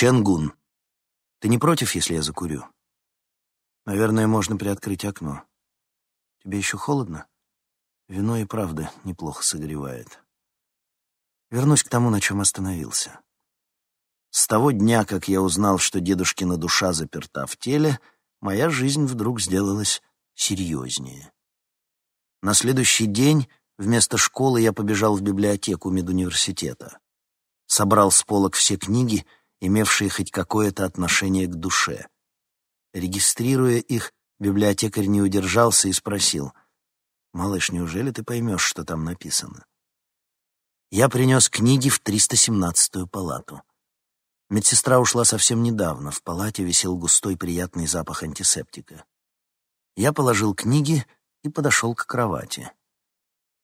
Ченгун, ты не против, если я закурю? Наверное, можно приоткрыть окно. Тебе еще холодно? Вино и правда неплохо согревает. Вернусь к тому, на чем остановился. С того дня, как я узнал, что дедушкина душа заперта в теле, моя жизнь вдруг сделалась серьезнее. На следующий день вместо школы я побежал в библиотеку медуниверситета. Собрал с полок все книги, имевшие хоть какое-то отношение к душе. Регистрируя их, библиотекарь не удержался и спросил, «Малыш, неужели ты поймешь, что там написано?» Я принес книги в 317-ю палату. Медсестра ушла совсем недавно, в палате висел густой приятный запах антисептика. Я положил книги и подошел к кровати.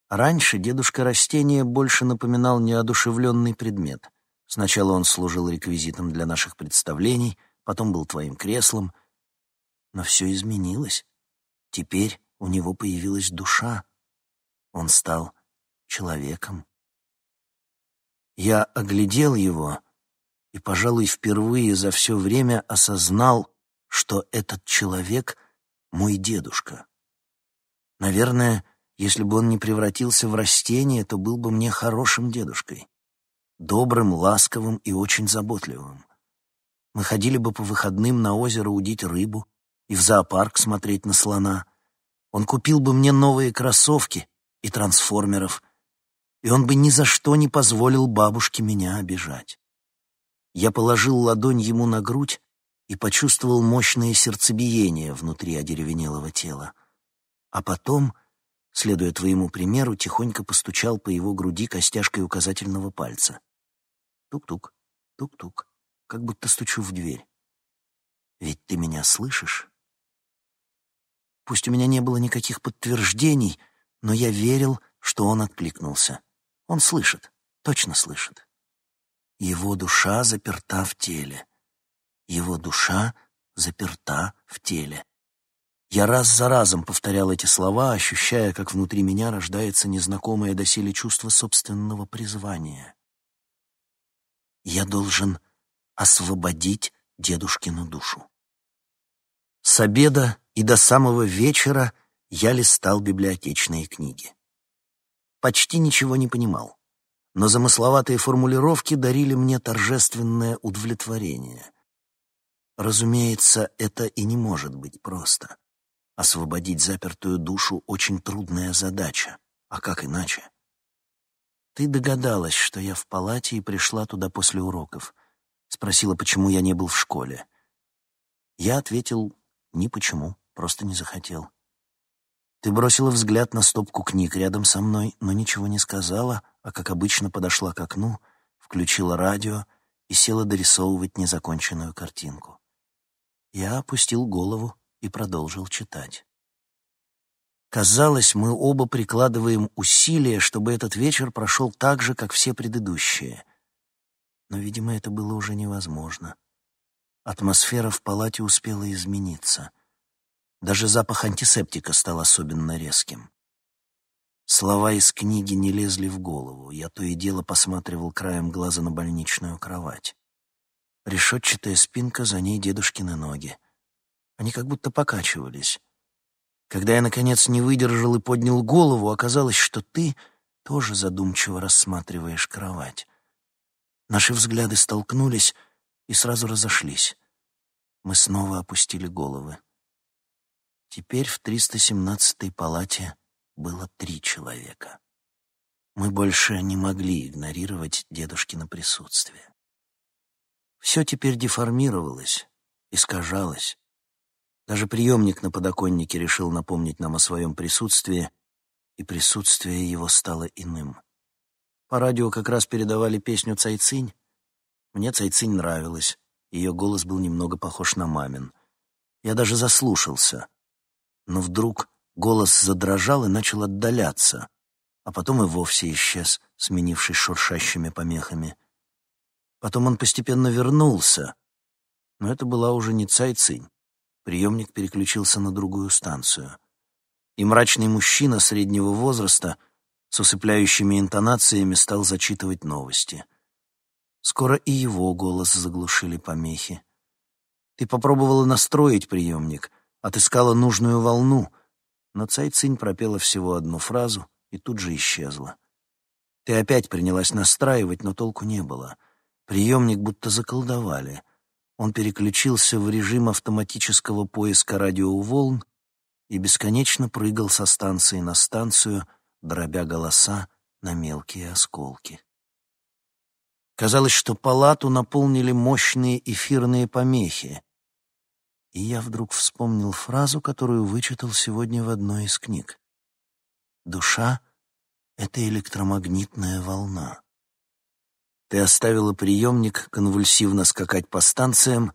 Раньше дедушка растения больше напоминал неодушевленный предмет. Сначала он служил реквизитом для наших представлений, потом был твоим креслом. Но все изменилось. Теперь у него появилась душа. Он стал человеком. Я оглядел его и, пожалуй, впервые за все время осознал, что этот человек — мой дедушка. Наверное, если бы он не превратился в растение, то был бы мне хорошим дедушкой. Добрым, ласковым и очень заботливым. Мы ходили бы по выходным на озеро удить рыбу и в зоопарк смотреть на слона. Он купил бы мне новые кроссовки и трансформеров, и он бы ни за что не позволил бабушке меня обижать. Я положил ладонь ему на грудь и почувствовал мощное сердцебиение внутри одеревенелого тела. А потом, следуя твоему примеру, тихонько постучал по его груди костяшкой указательного пальца. Тук-тук, тук-тук, как будто стучу в дверь. Ведь ты меня слышишь? Пусть у меня не было никаких подтверждений, но я верил, что он откликнулся. Он слышит, точно слышит. Его душа заперта в теле. Его душа заперта в теле. Я раз за разом повторял эти слова, ощущая, как внутри меня рождается незнакомое доселе чувство собственного призвания. Я должен освободить дедушкину душу. С обеда и до самого вечера я листал библиотечные книги. Почти ничего не понимал, но замысловатые формулировки дарили мне торжественное удовлетворение. Разумеется, это и не может быть просто. Освободить запертую душу — очень трудная задача. А как иначе? Ты догадалась, что я в палате и пришла туда после уроков. Спросила, почему я не был в школе. Я ответил, ни почему, просто не захотел. Ты бросила взгляд на стопку книг рядом со мной, но ничего не сказала, а, как обычно, подошла к окну, включила радио и села дорисовывать незаконченную картинку. Я опустил голову и продолжил читать. Казалось, мы оба прикладываем усилия, чтобы этот вечер прошел так же, как все предыдущие. Но, видимо, это было уже невозможно. Атмосфера в палате успела измениться. Даже запах антисептика стал особенно резким. Слова из книги не лезли в голову. Я то и дело посматривал краем глаза на больничную кровать. Решетчатая спинка, за ней дедушкины ноги. Они как будто покачивались. Когда я, наконец, не выдержал и поднял голову, оказалось, что ты тоже задумчиво рассматриваешь кровать. Наши взгляды столкнулись и сразу разошлись. Мы снова опустили головы. Теперь в 317-й палате было три человека. Мы больше не могли игнорировать дедушкино присутствие. Все теперь деформировалось, искажалось. Даже приемник на подоконнике решил напомнить нам о своем присутствии, и присутствие его стало иным. По радио как раз передавали песню «Цайцинь». Мне «Цайцинь» нравилась, ее голос был немного похож на мамин. Я даже заслушался. Но вдруг голос задрожал и начал отдаляться, а потом и вовсе исчез, сменившись шуршащими помехами. Потом он постепенно вернулся, но это была уже не Цайцинь. Приемник переключился на другую станцию. И мрачный мужчина среднего возраста с усыпляющими интонациями стал зачитывать новости. Скоро и его голос заглушили помехи. Ты попробовала настроить приемник, отыскала нужную волну, но Цайцинь пропела всего одну фразу и тут же исчезла. Ты опять принялась настраивать, но толку не было. Приемник будто заколдовали. Он переключился в режим автоматического поиска радиоволн и бесконечно прыгал со станции на станцию, дробя голоса на мелкие осколки. Казалось, что палату наполнили мощные эфирные помехи. И я вдруг вспомнил фразу, которую вычитал сегодня в одной из книг. «Душа — это электромагнитная волна». Ты оставила приемник конвульсивно скакать по станциям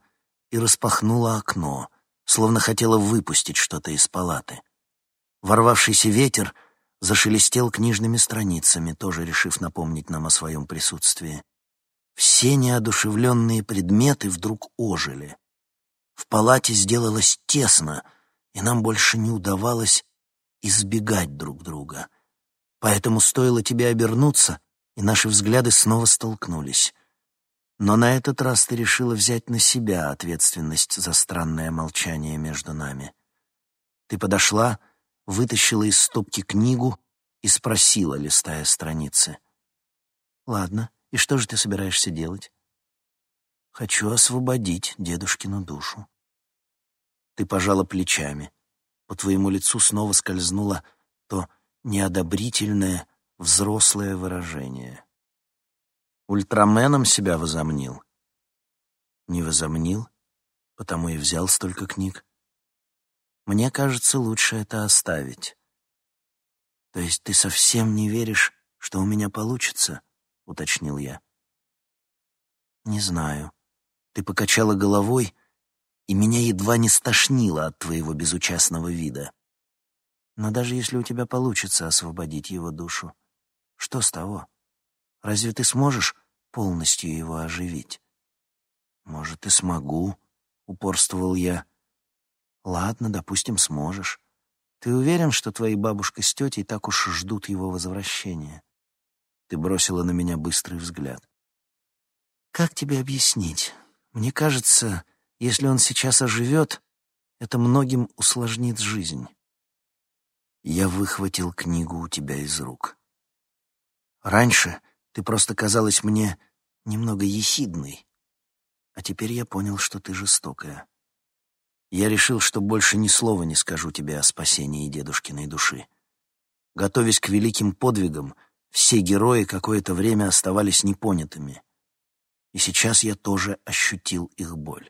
и распахнула окно, словно хотела выпустить что-то из палаты. Ворвавшийся ветер зашелестел книжными страницами, тоже решив напомнить нам о своем присутствии. Все неодушевленные предметы вдруг ожили. В палате сделалось тесно, и нам больше не удавалось избегать друг друга. Поэтому стоило тебе обернуться, и наши взгляды снова столкнулись. Но на этот раз ты решила взять на себя ответственность за странное молчание между нами. Ты подошла, вытащила из стопки книгу и спросила, листая страницы. «Ладно, и что же ты собираешься делать? Хочу освободить дедушкину душу. Ты пожала плечами. По твоему лицу снова скользнуло то неодобрительное, взрослое выражение. Ультраменом себя возомнил? Не возомнил, потому и взял столько книг. Мне кажется, лучше это оставить. То есть ты совсем не веришь, что у меня получится? — уточнил я. «Не знаю. Ты покачала головой, и меня едва не стошнило от твоего безучастного вида. Но даже если у тебя получится освободить его душу, что с того? Разве ты сможешь полностью его оживить?» «Может, и смогу», — упорствовал я. «Ладно, допустим, сможешь. Ты уверен, что твои бабушка с тетей так уж ждут его возвращения?» Ты бросила на меня быстрый взгляд. Как тебе объяснить? Мне кажется, если он сейчас оживет, это многим усложнит жизнь. Я выхватил книгу у тебя из рук. Раньше ты просто казалась мне немного ехидной, а теперь я понял, что ты жестокая. Я решил, что больше ни слова не скажу тебе о спасении дедушкиной души. Готовясь к великим подвигам, все герои какое-то время оставались непонятыми. И сейчас я тоже ощутил их боль.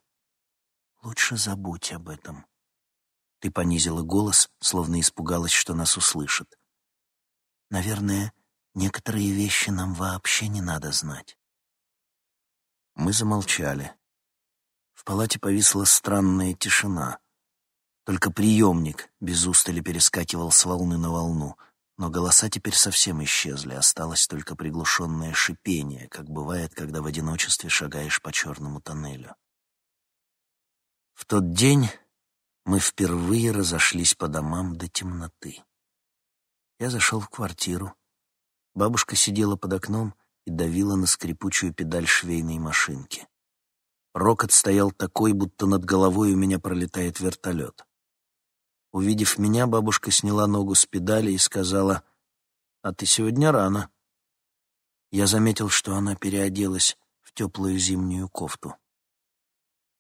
Лучше забудь об этом. Ты понизила голос, словно испугалась, что нас услышат. Наверное, некоторые вещи нам вообще не надо знать. Мы замолчали. В палате повисла странная тишина. Только приемник без устали перескакивал с волны на волну — но голоса теперь совсем исчезли, осталось только приглушенное шипение, как бывает, когда в одиночестве шагаешь по черному тоннелю. В тот день мы впервые разошлись по домам до темноты. Я зашел в квартиру. Бабушка сидела под окном и давила на скрипучую педаль швейной машинки. Рокот стоял такой, будто над головой у меня пролетает вертолет. Увидев меня, бабушка сняла ногу с педали и сказала, «А ты сегодня рано». Я заметил, что она переоделась в теплую зимнюю кофту.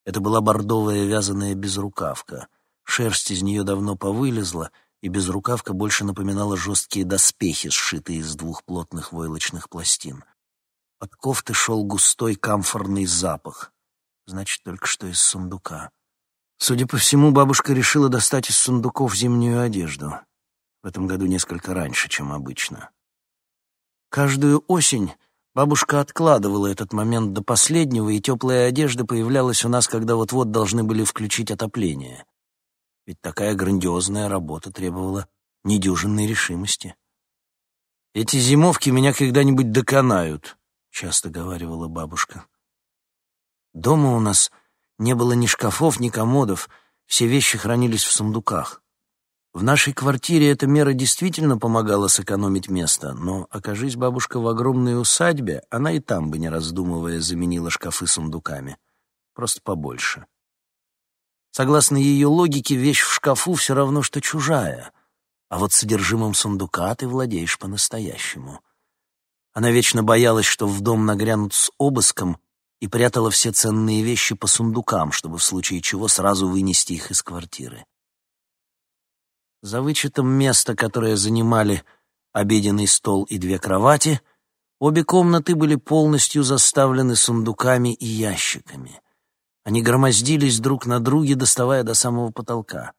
Это была бордовая вязаная безрукавка. Шерсть из нее давно повылезла, и безрукавка больше напоминала жесткие доспехи, сшитые из двух плотных войлочных пластин. От кофты шел густой камфорный запах, значит, только что из сундука. Судя по всему, бабушка решила достать из сундуков зимнюю одежду. В этом году несколько раньше, чем обычно. Каждую осень бабушка откладывала этот момент до последнего, и теплая одежда появлялась у нас, когда вот-вот должны были включить отопление. Ведь такая грандиозная работа требовала недюжинной решимости. «Эти зимовки меня когда-нибудь доконают», — часто говаривала бабушка. Дома у нас не было ни шкафов, ни комодов, все вещи хранились в сундуках. В нашей квартире эта мера действительно помогала сэкономить место, но, окажись бабушка в огромной усадьбе, она и там бы, не раздумывая, заменила шкафы сундуками. Просто побольше. Согласно ее логике, вещь в шкафу все равно, что чужая, а вот содержимым сундука ты владеешь по-настоящему. Она вечно боялась, что в дом нагрянут с обыском, и прятала все ценные вещи по сундукам, чтобы в случае чего сразу вынести их из квартиры. За вычетом места, которое занимали обеденный стол и две кровати, обе комнаты были полностью заставлены сундуками и ящиками. Они громоздились друг на друге, доставая до самого потолка.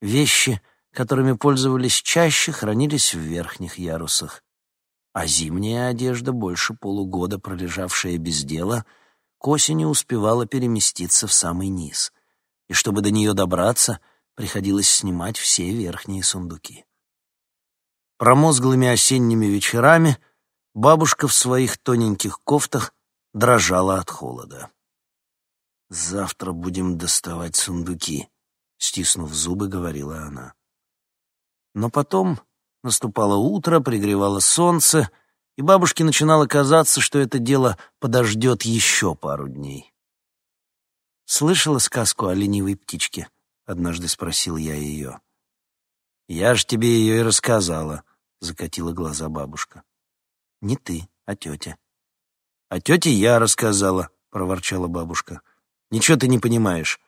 Вещи, которыми пользовались чаще, хранились в верхних ярусах. А зимняя одежда, больше полугода пролежавшая без дела, к осени успевала переместиться в самый низ. И чтобы до нее добраться — приходилось снимать все верхние сундуки. Промозглыми осенними вечерами бабушка в своих тоненьких кофтах дрожала от холода. «Завтра будем доставать сундуки», — стиснув зубы, говорила она. Но потом наступало утро, пригревало солнце, и бабушке начинало казаться, что это дело подождет еще пару дней. Слышала сказку о ленивой птичке? — однажды спросил я ее. «Я ж тебе ее и рассказала», — закатила глаза бабушка. «Не ты, а тетя». «А тете я рассказала», — проворчала бабушка. «Ничего ты не понимаешь.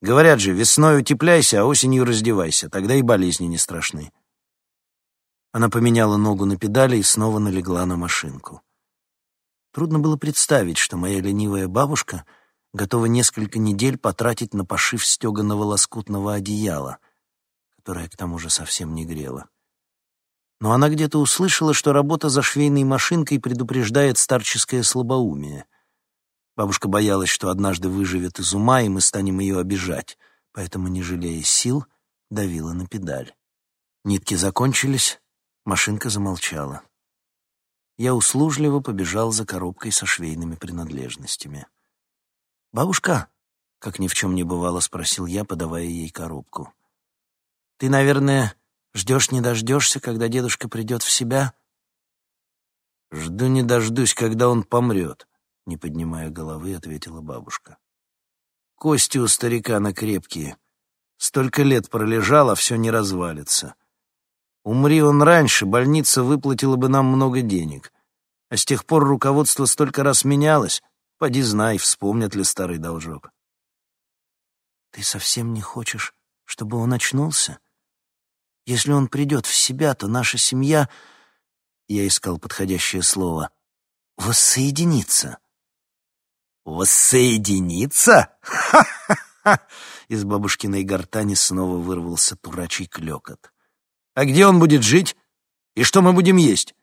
Говорят же, весной утепляйся, а осенью раздевайся, тогда и болезни не страшны». Она поменяла ногу на педали и снова налегла на машинку. Трудно было представить, что моя ленивая бабушка — готова несколько недель потратить на пошив стеганого лоскутного одеяла, которое к тому же совсем не грело. Но она где-то услышала, что работа за швейной машинкой предупреждает старческое слабоумие. Бабушка боялась, что однажды выживет из ума, и мы станем ее обижать, поэтому, не жалея сил, давила на педаль. Нитки закончились, машинка замолчала. Я услужливо побежал за коробкой со швейными принадлежностями. «Бабушка?» — как ни в чем не бывало, спросил я, подавая ей коробку. «Ты, наверное, ждешь не дождешься, когда дедушка придет в себя?» «Жду не дождусь, когда он помрет», — не поднимая головы, ответила бабушка. «Кости у старика на крепкие. Столько лет пролежал, а все не развалится. Умри он раньше, больница выплатила бы нам много денег. А с тех пор руководство столько раз менялось, Поди знай, вспомнят ли старый должок. Ты совсем не хочешь, чтобы он очнулся? Если он придет в себя, то наша семья, я искал подходящее слово, воссоединится. Воссоединиться? Ха-ха-ха! Из бабушкиной гортани снова вырвался турачий клёкот. А где он будет жить? И что мы будем есть?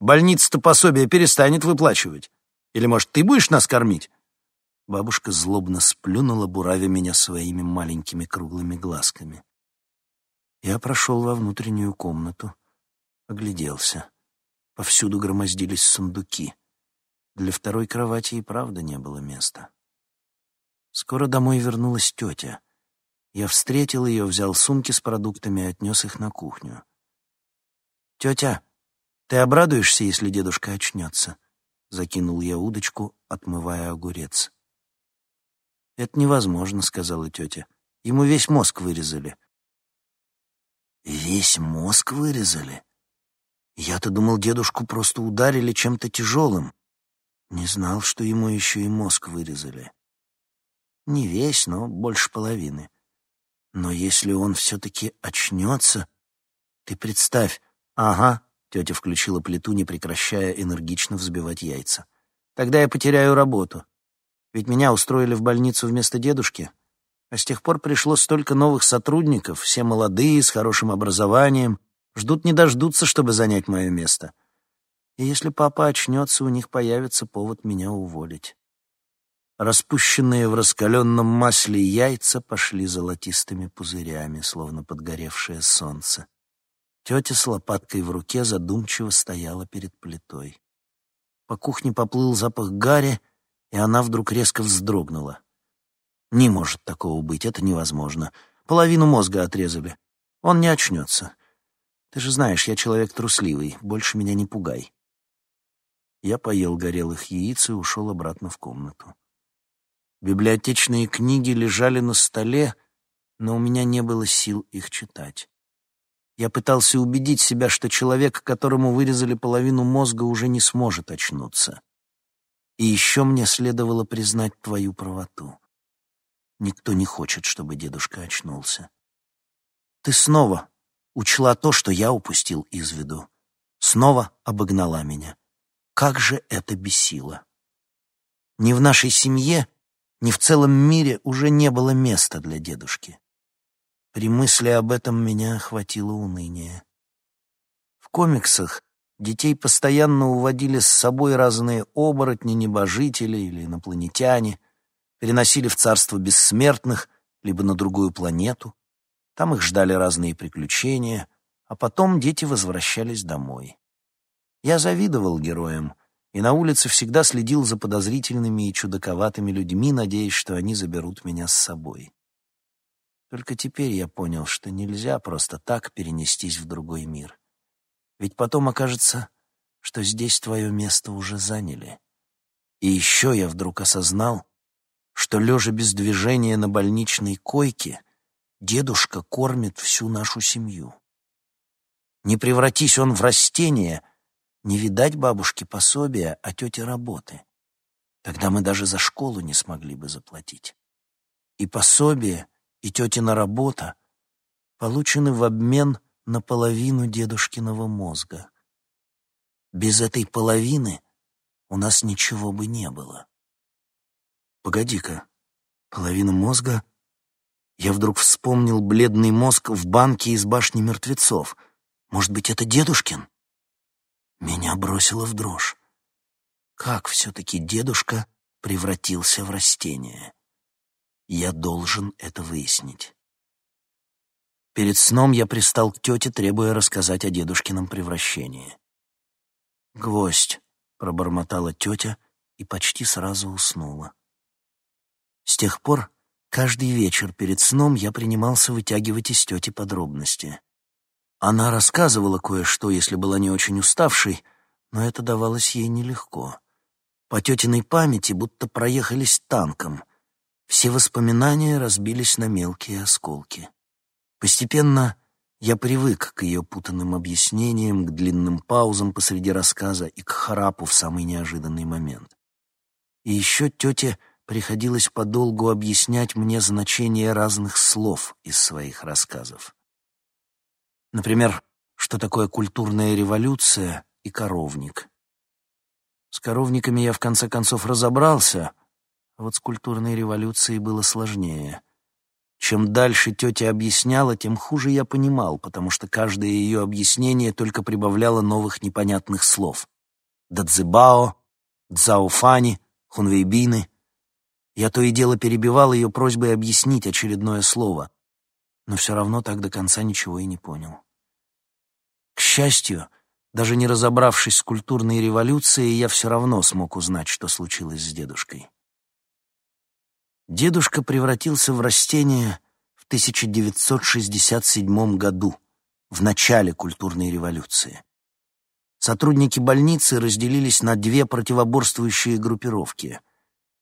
Больница-то пособие перестанет выплачивать. Или, может, ты будешь нас кормить?» Бабушка злобно сплюнула, буравя меня своими маленькими круглыми глазками. Я прошел во внутреннюю комнату, огляделся. Повсюду громоздились сундуки. Для второй кровати и правда не было места. Скоро домой вернулась тетя. Я встретил ее, взял сумки с продуктами и отнес их на кухню. «Тетя, ты обрадуешься, если дедушка очнется?» Закинул я удочку, отмывая огурец. «Это невозможно», — сказала тетя. «Ему весь мозг вырезали». «Весь мозг вырезали? Я-то думал, дедушку просто ударили чем-то тяжелым. Не знал, что ему еще и мозг вырезали. Не весь, но больше половины. Но если он все-таки очнется, ты представь, ага, Тетя включила плиту, не прекращая энергично взбивать яйца. «Тогда я потеряю работу. Ведь меня устроили в больницу вместо дедушки. А с тех пор пришло столько новых сотрудников, все молодые, с хорошим образованием, ждут не дождутся, чтобы занять мое место. И если папа очнется, у них появится повод меня уволить». Распущенные в раскаленном масле яйца пошли золотистыми пузырями, словно подгоревшее солнце. Тетя с лопаткой в руке задумчиво стояла перед плитой. По кухне поплыл запах гари, и она вдруг резко вздрогнула. Не может такого быть, это невозможно. Половину мозга отрезали. Он не очнется. Ты же знаешь, я человек трусливый, больше меня не пугай. Я поел горелых яиц и ушел обратно в комнату. Библиотечные книги лежали на столе, но у меня не было сил их читать. Я пытался убедить себя, что человек, которому вырезали половину мозга, уже не сможет очнуться. И еще мне следовало признать твою правоту. Никто не хочет, чтобы дедушка очнулся. Ты снова учла то, что я упустил из виду. Снова обогнала меня. Как же это бесило! Ни в нашей семье, ни в целом мире уже не было места для дедушки. При мысли об этом меня охватило уныние. В комиксах детей постоянно уводили с собой разные оборотни, небожители или инопланетяне, переносили в царство бессмертных, либо на другую планету. Там их ждали разные приключения, а потом дети возвращались домой. Я завидовал героям, и на улице всегда следил за подозрительными и чудаковатыми людьми, надеясь, что они заберут меня с собой. Только теперь я понял, что нельзя просто так перенестись в другой мир. Ведь потом окажется, что здесь твое место уже заняли. И еще я вдруг осознал, что, лежа без движения на больничной койке, дедушка кормит всю нашу семью. Не превратись он в растение, не видать бабушке пособия, а тете работы. Тогда мы даже за школу не смогли бы заплатить. И пособие и тетина работа получены в обмен на половину дедушкиного мозга. Без этой половины у нас ничего бы не было. Погоди-ка, половина мозга? Я вдруг вспомнил бледный мозг в банке из башни мертвецов. Может быть, это дедушкин? Меня бросило в дрожь. Как все-таки дедушка превратился в растение? Я должен это выяснить. Перед сном я пристал к тете, требуя рассказать о дедушкином превращении. «Гвоздь», — пробормотала тетя и почти сразу уснула. С тех пор каждый вечер перед сном я принимался вытягивать из тети подробности. Она рассказывала кое-что, если была не очень уставшей, но это давалось ей нелегко. По тетиной памяти будто проехались танком — все воспоминания разбились на мелкие осколки. Постепенно я привык к ее путанным объяснениям, к длинным паузам посреди рассказа и к храпу в самый неожиданный момент. И еще тете приходилось подолгу объяснять мне значение разных слов из своих рассказов. Например, что такое культурная революция и коровник. С коровниками я в конце концов разобрался — а вот с культурной революцией было сложнее. Чем дальше тетя объясняла, тем хуже я понимал, потому что каждое ее объяснение только прибавляло новых непонятных слов. Дадзебао, Дзауфани, Хунвейбины. Я то и дело перебивал ее просьбой объяснить очередное слово, но все равно так до конца ничего и не понял. Счастью, даже не разобравшись с культурной революцией, я все равно смог узнать, что случилось с дедушкой. Дедушка превратился в растение в 1967 году, в начале культурной революции. Сотрудники больницы разделились на две противоборствующие группировки.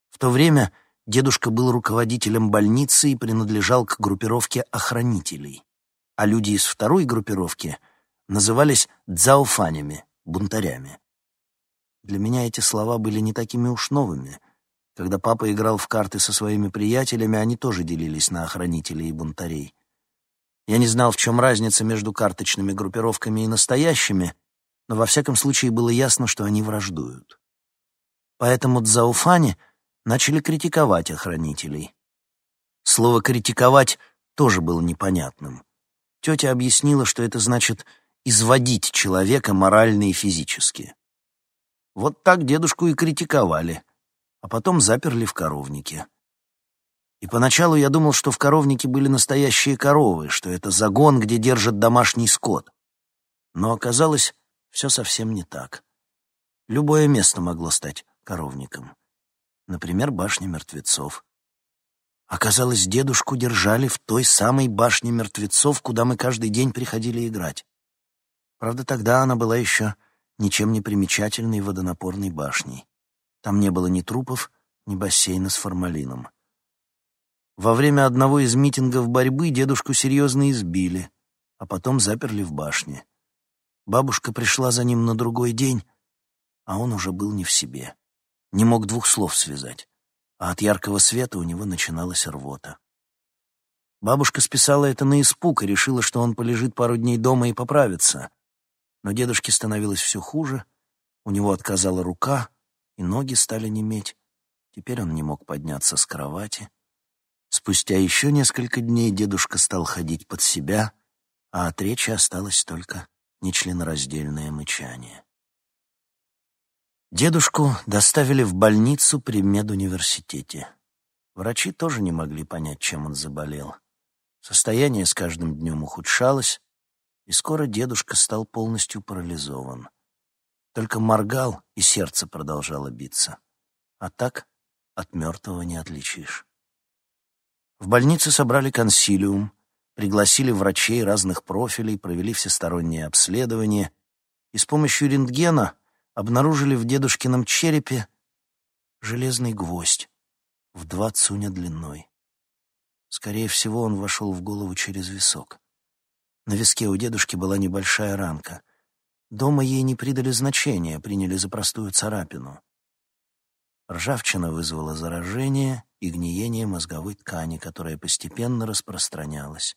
В то время дедушка был руководителем больницы и принадлежал к группировке охранителей, а люди из второй группировки назывались дзауфанями, бунтарями. Для меня эти слова были не такими уж новыми — когда папа играл в карты со своими приятелями, они тоже делились на охранителей и бунтарей. Я не знал, в чем разница между карточными группировками и настоящими, но во всяком случае было ясно, что они враждуют. Поэтому дзауфани начали критиковать охранителей. Слово «критиковать» тоже было непонятным. Тетя объяснила, что это значит «изводить человека морально и физически». Вот так дедушку и критиковали — а потом заперли в коровнике. И поначалу я думал, что в коровнике были настоящие коровы, что это загон, где держат домашний скот. Но оказалось, все совсем не так. Любое место могло стать коровником. Например, башня мертвецов. Оказалось, дедушку держали в той самой башне мертвецов, куда мы каждый день приходили играть. Правда, тогда она была еще ничем не примечательной водонапорной башней. Там не было ни трупов, ни бассейна с формалином. Во время одного из митингов борьбы дедушку серьезно избили, а потом заперли в башне. Бабушка пришла за ним на другой день, а он уже был не в себе. Не мог двух слов связать, а от яркого света у него начиналась рвота. Бабушка списала это на испуг и решила, что он полежит пару дней дома и поправится. Но дедушке становилось все хуже, у него отказала рука, и ноги стали неметь. Теперь он не мог подняться с кровати. Спустя еще несколько дней дедушка стал ходить под себя, а от речи осталось только нечленораздельное мычание. Дедушку доставили в больницу при медуниверситете. Врачи тоже не могли понять, чем он заболел. Состояние с каждым днем ухудшалось, и скоро дедушка стал полностью парализован. Только моргал, и сердце продолжало биться. А так от мертвого не отличишь. В больнице собрали консилиум, пригласили врачей разных профилей, провели всестороннее обследование и с помощью рентгена обнаружили в дедушкином черепе железный гвоздь в два цуня длиной. Скорее всего, он вошел в голову через висок. На виске у дедушки была небольшая ранка. Дома ей не придали значения, приняли за простую царапину. Ржавчина вызвала заражение и гниение мозговой ткани, которая постепенно распространялась.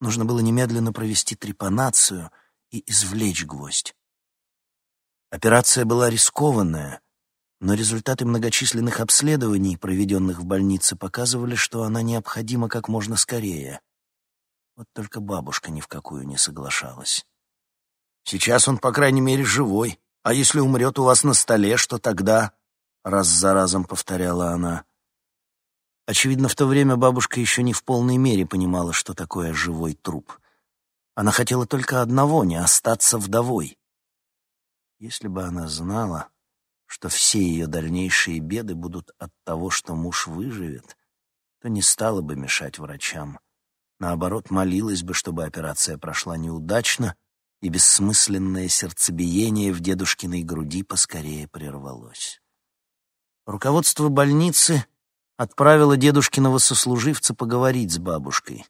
Нужно было немедленно провести трепанацию и извлечь гвоздь. Операция была рискованная, но результаты многочисленных обследований, проведенных в больнице, показывали, что она необходима как можно скорее. Вот только бабушка ни в какую не соглашалась. «Сейчас он, по крайней мере, живой, а если умрет у вас на столе, что тогда?» Раз за разом повторяла она. Очевидно, в то время бабушка еще не в полной мере понимала, что такое живой труп. Она хотела только одного — не остаться вдовой. Если бы она знала, что все ее дальнейшие беды будут от того, что муж выживет, то не стала бы мешать врачам. Наоборот, молилась бы, чтобы операция прошла неудачно, и бессмысленное сердцебиение в дедушкиной груди поскорее прервалось. Руководство больницы отправило дедушкиного сослуживца поговорить с бабушкой.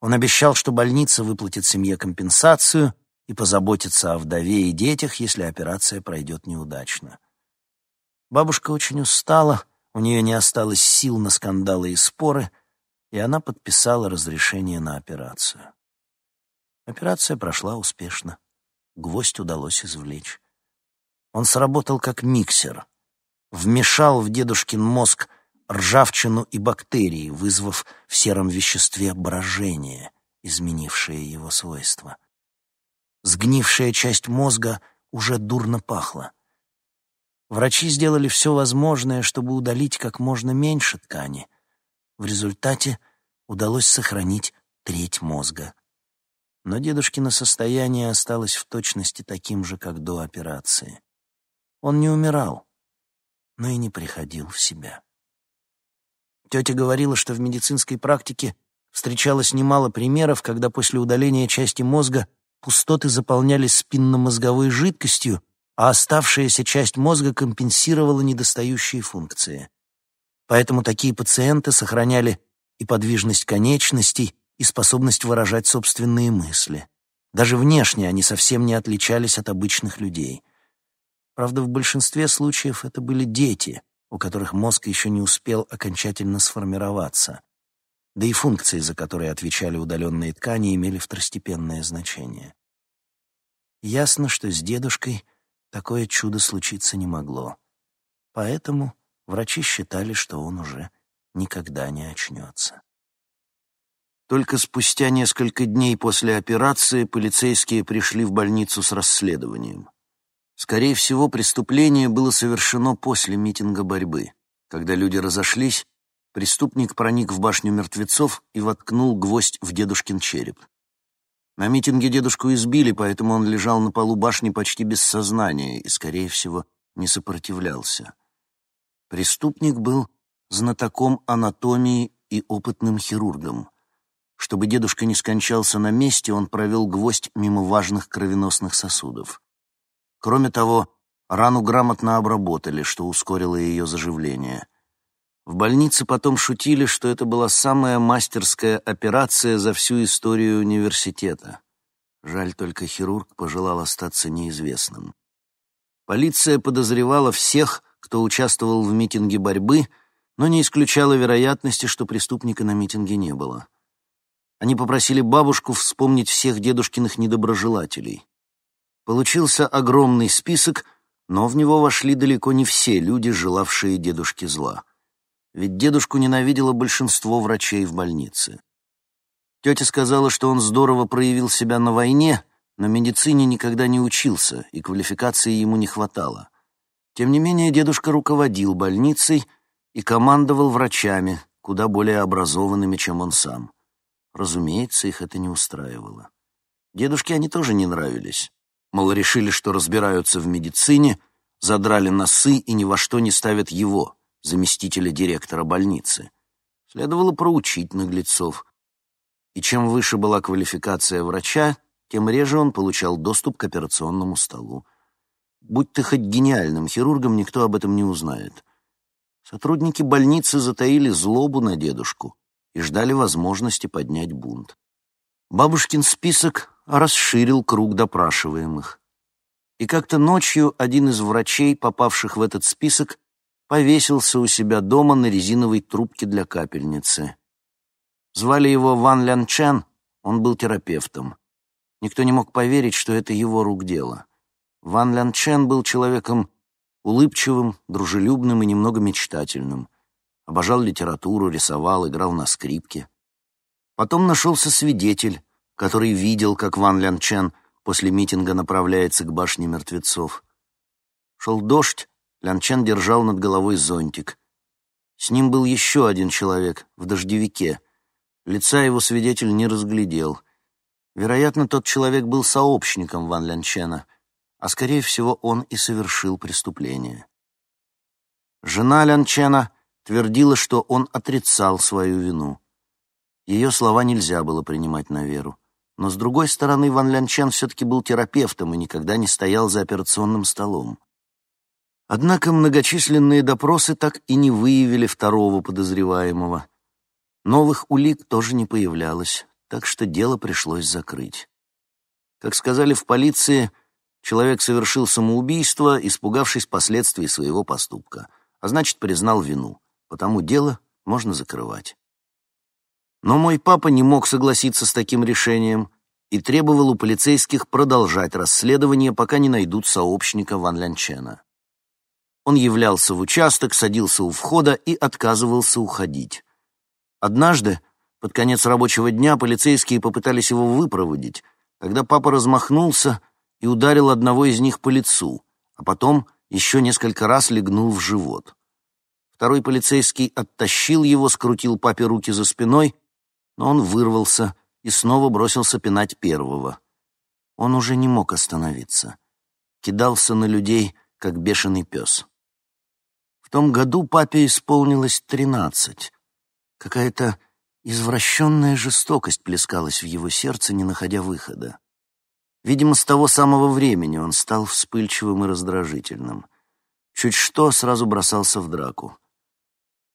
Он обещал, что больница выплатит семье компенсацию — и позаботиться о вдове и детях, если операция пройдет неудачно. Бабушка очень устала, у нее не осталось сил на скандалы и споры, и она подписала разрешение на операцию. Операция прошла успешно. Гвоздь удалось извлечь. Он сработал как миксер. Вмешал в дедушкин мозг ржавчину и бактерии, вызвав в сером веществе брожение, изменившее его свойства. Сгнившая часть мозга уже дурно пахла. Врачи сделали все возможное, чтобы удалить как можно меньше ткани. В результате удалось сохранить треть мозга. Но дедушкино состояние осталось в точности таким же, как до операции. Он не умирал, но и не приходил в себя. Тетя говорила, что в медицинской практике встречалось немало примеров, когда после удаления части мозга Пустоты заполнялись спинномозговой жидкостью, а оставшаяся часть мозга компенсировала недостающие функции. Поэтому такие пациенты сохраняли и подвижность конечностей, и способность выражать собственные мысли. Даже внешне они совсем не отличались от обычных людей. Правда, в большинстве случаев это были дети, у которых мозг еще не успел окончательно сформироваться да и функции, за которые отвечали удаленные ткани, имели второстепенное значение. Ясно, что с дедушкой такое чудо случиться не могло. Поэтому врачи считали, что он уже никогда не очнется. Только спустя несколько дней после операции полицейские пришли в больницу с расследованием. Скорее всего, преступление было совершено после митинга борьбы, когда люди разошлись, Преступник проник в башню мертвецов и воткнул гвоздь в дедушкин череп. На митинге дедушку избили, поэтому он лежал на полу башни почти без сознания и, скорее всего, не сопротивлялся. Преступник был знатоком анатомии и опытным хирургом. Чтобы дедушка не скончался на месте, он провел гвоздь мимо важных кровеносных сосудов. Кроме того, рану грамотно обработали, что ускорило ее заживление. В больнице потом шутили, что это была самая мастерская операция за всю историю университета. Жаль, только хирург пожелал остаться неизвестным. Полиция подозревала всех, кто участвовал в митинге борьбы, но не исключала вероятности, что преступника на митинге не было. Они попросили бабушку вспомнить всех дедушкиных недоброжелателей. Получился огромный список, но в него вошли далеко не все люди, желавшие дедушке зла. Ведь дедушку ненавидело большинство врачей в больнице. Тетя сказала, что он здорово проявил себя на войне, но медицине никогда не учился, и квалификации ему не хватало. Тем не менее, дедушка руководил больницей и командовал врачами, куда более образованными, чем он сам. Разумеется, их это не устраивало. Дедушке они тоже не нравились. Мол, решили, что разбираются в медицине, задрали носы и ни во что не ставят его, заместителя директора больницы. Следовало проучить наглецов. И чем выше была квалификация врача, тем реже он получал доступ к операционному столу. Будь ты хоть гениальным хирургом, никто об этом не узнает. Сотрудники больницы затаили злобу на дедушку и ждали возможности поднять бунт. Бабушкин список расширил круг допрашиваемых. И как-то ночью один из врачей, попавших в этот список, повесился у себя дома на резиновой трубке для капельницы. Звали его Ван Лян Чен, он был терапевтом. Никто не мог поверить, что это его рук дело. Ван Лян Чен был человеком улыбчивым, дружелюбным и немного мечтательным. Обожал литературу, рисовал, играл на скрипке. Потом нашелся свидетель, который видел, как Ван Лян Чен после митинга направляется к башне мертвецов. Шел дождь, Лян Чен держал над головой зонтик. С ним был еще один человек в дождевике. Лица его свидетель не разглядел. Вероятно, тот человек был сообщником Ван Лян Чена, а, скорее всего, он и совершил преступление. Жена Лян Чена твердила, что он отрицал свою вину. Ее слова нельзя было принимать на веру. Но, с другой стороны, Ван Лянчен все-таки был терапевтом и никогда не стоял за операционным столом. Однако многочисленные допросы так и не выявили второго подозреваемого. Новых улик тоже не появлялось, так что дело пришлось закрыть. Как сказали в полиции, человек совершил самоубийство, испугавшись последствий своего поступка, а значит, признал вину потому дело можно закрывать. Но мой папа не мог согласиться с таким решением и требовал у полицейских продолжать расследование, пока не найдут сообщника Ван Лянчена. Он являлся в участок, садился у входа и отказывался уходить. Однажды, под конец рабочего дня, полицейские попытались его выпроводить, когда папа размахнулся и ударил одного из них по лицу, а потом еще несколько раз легнул в живот. Второй полицейский оттащил его, скрутил папе руки за спиной, но он вырвался и снова бросился пинать первого. Он уже не мог остановиться. Кидался на людей, как бешеный пес. В том году папе исполнилось тринадцать. Какая-то извращенная жестокость плескалась в его сердце, не находя выхода. Видимо, с того самого времени он стал вспыльчивым и раздражительным. Чуть что, сразу бросался в драку.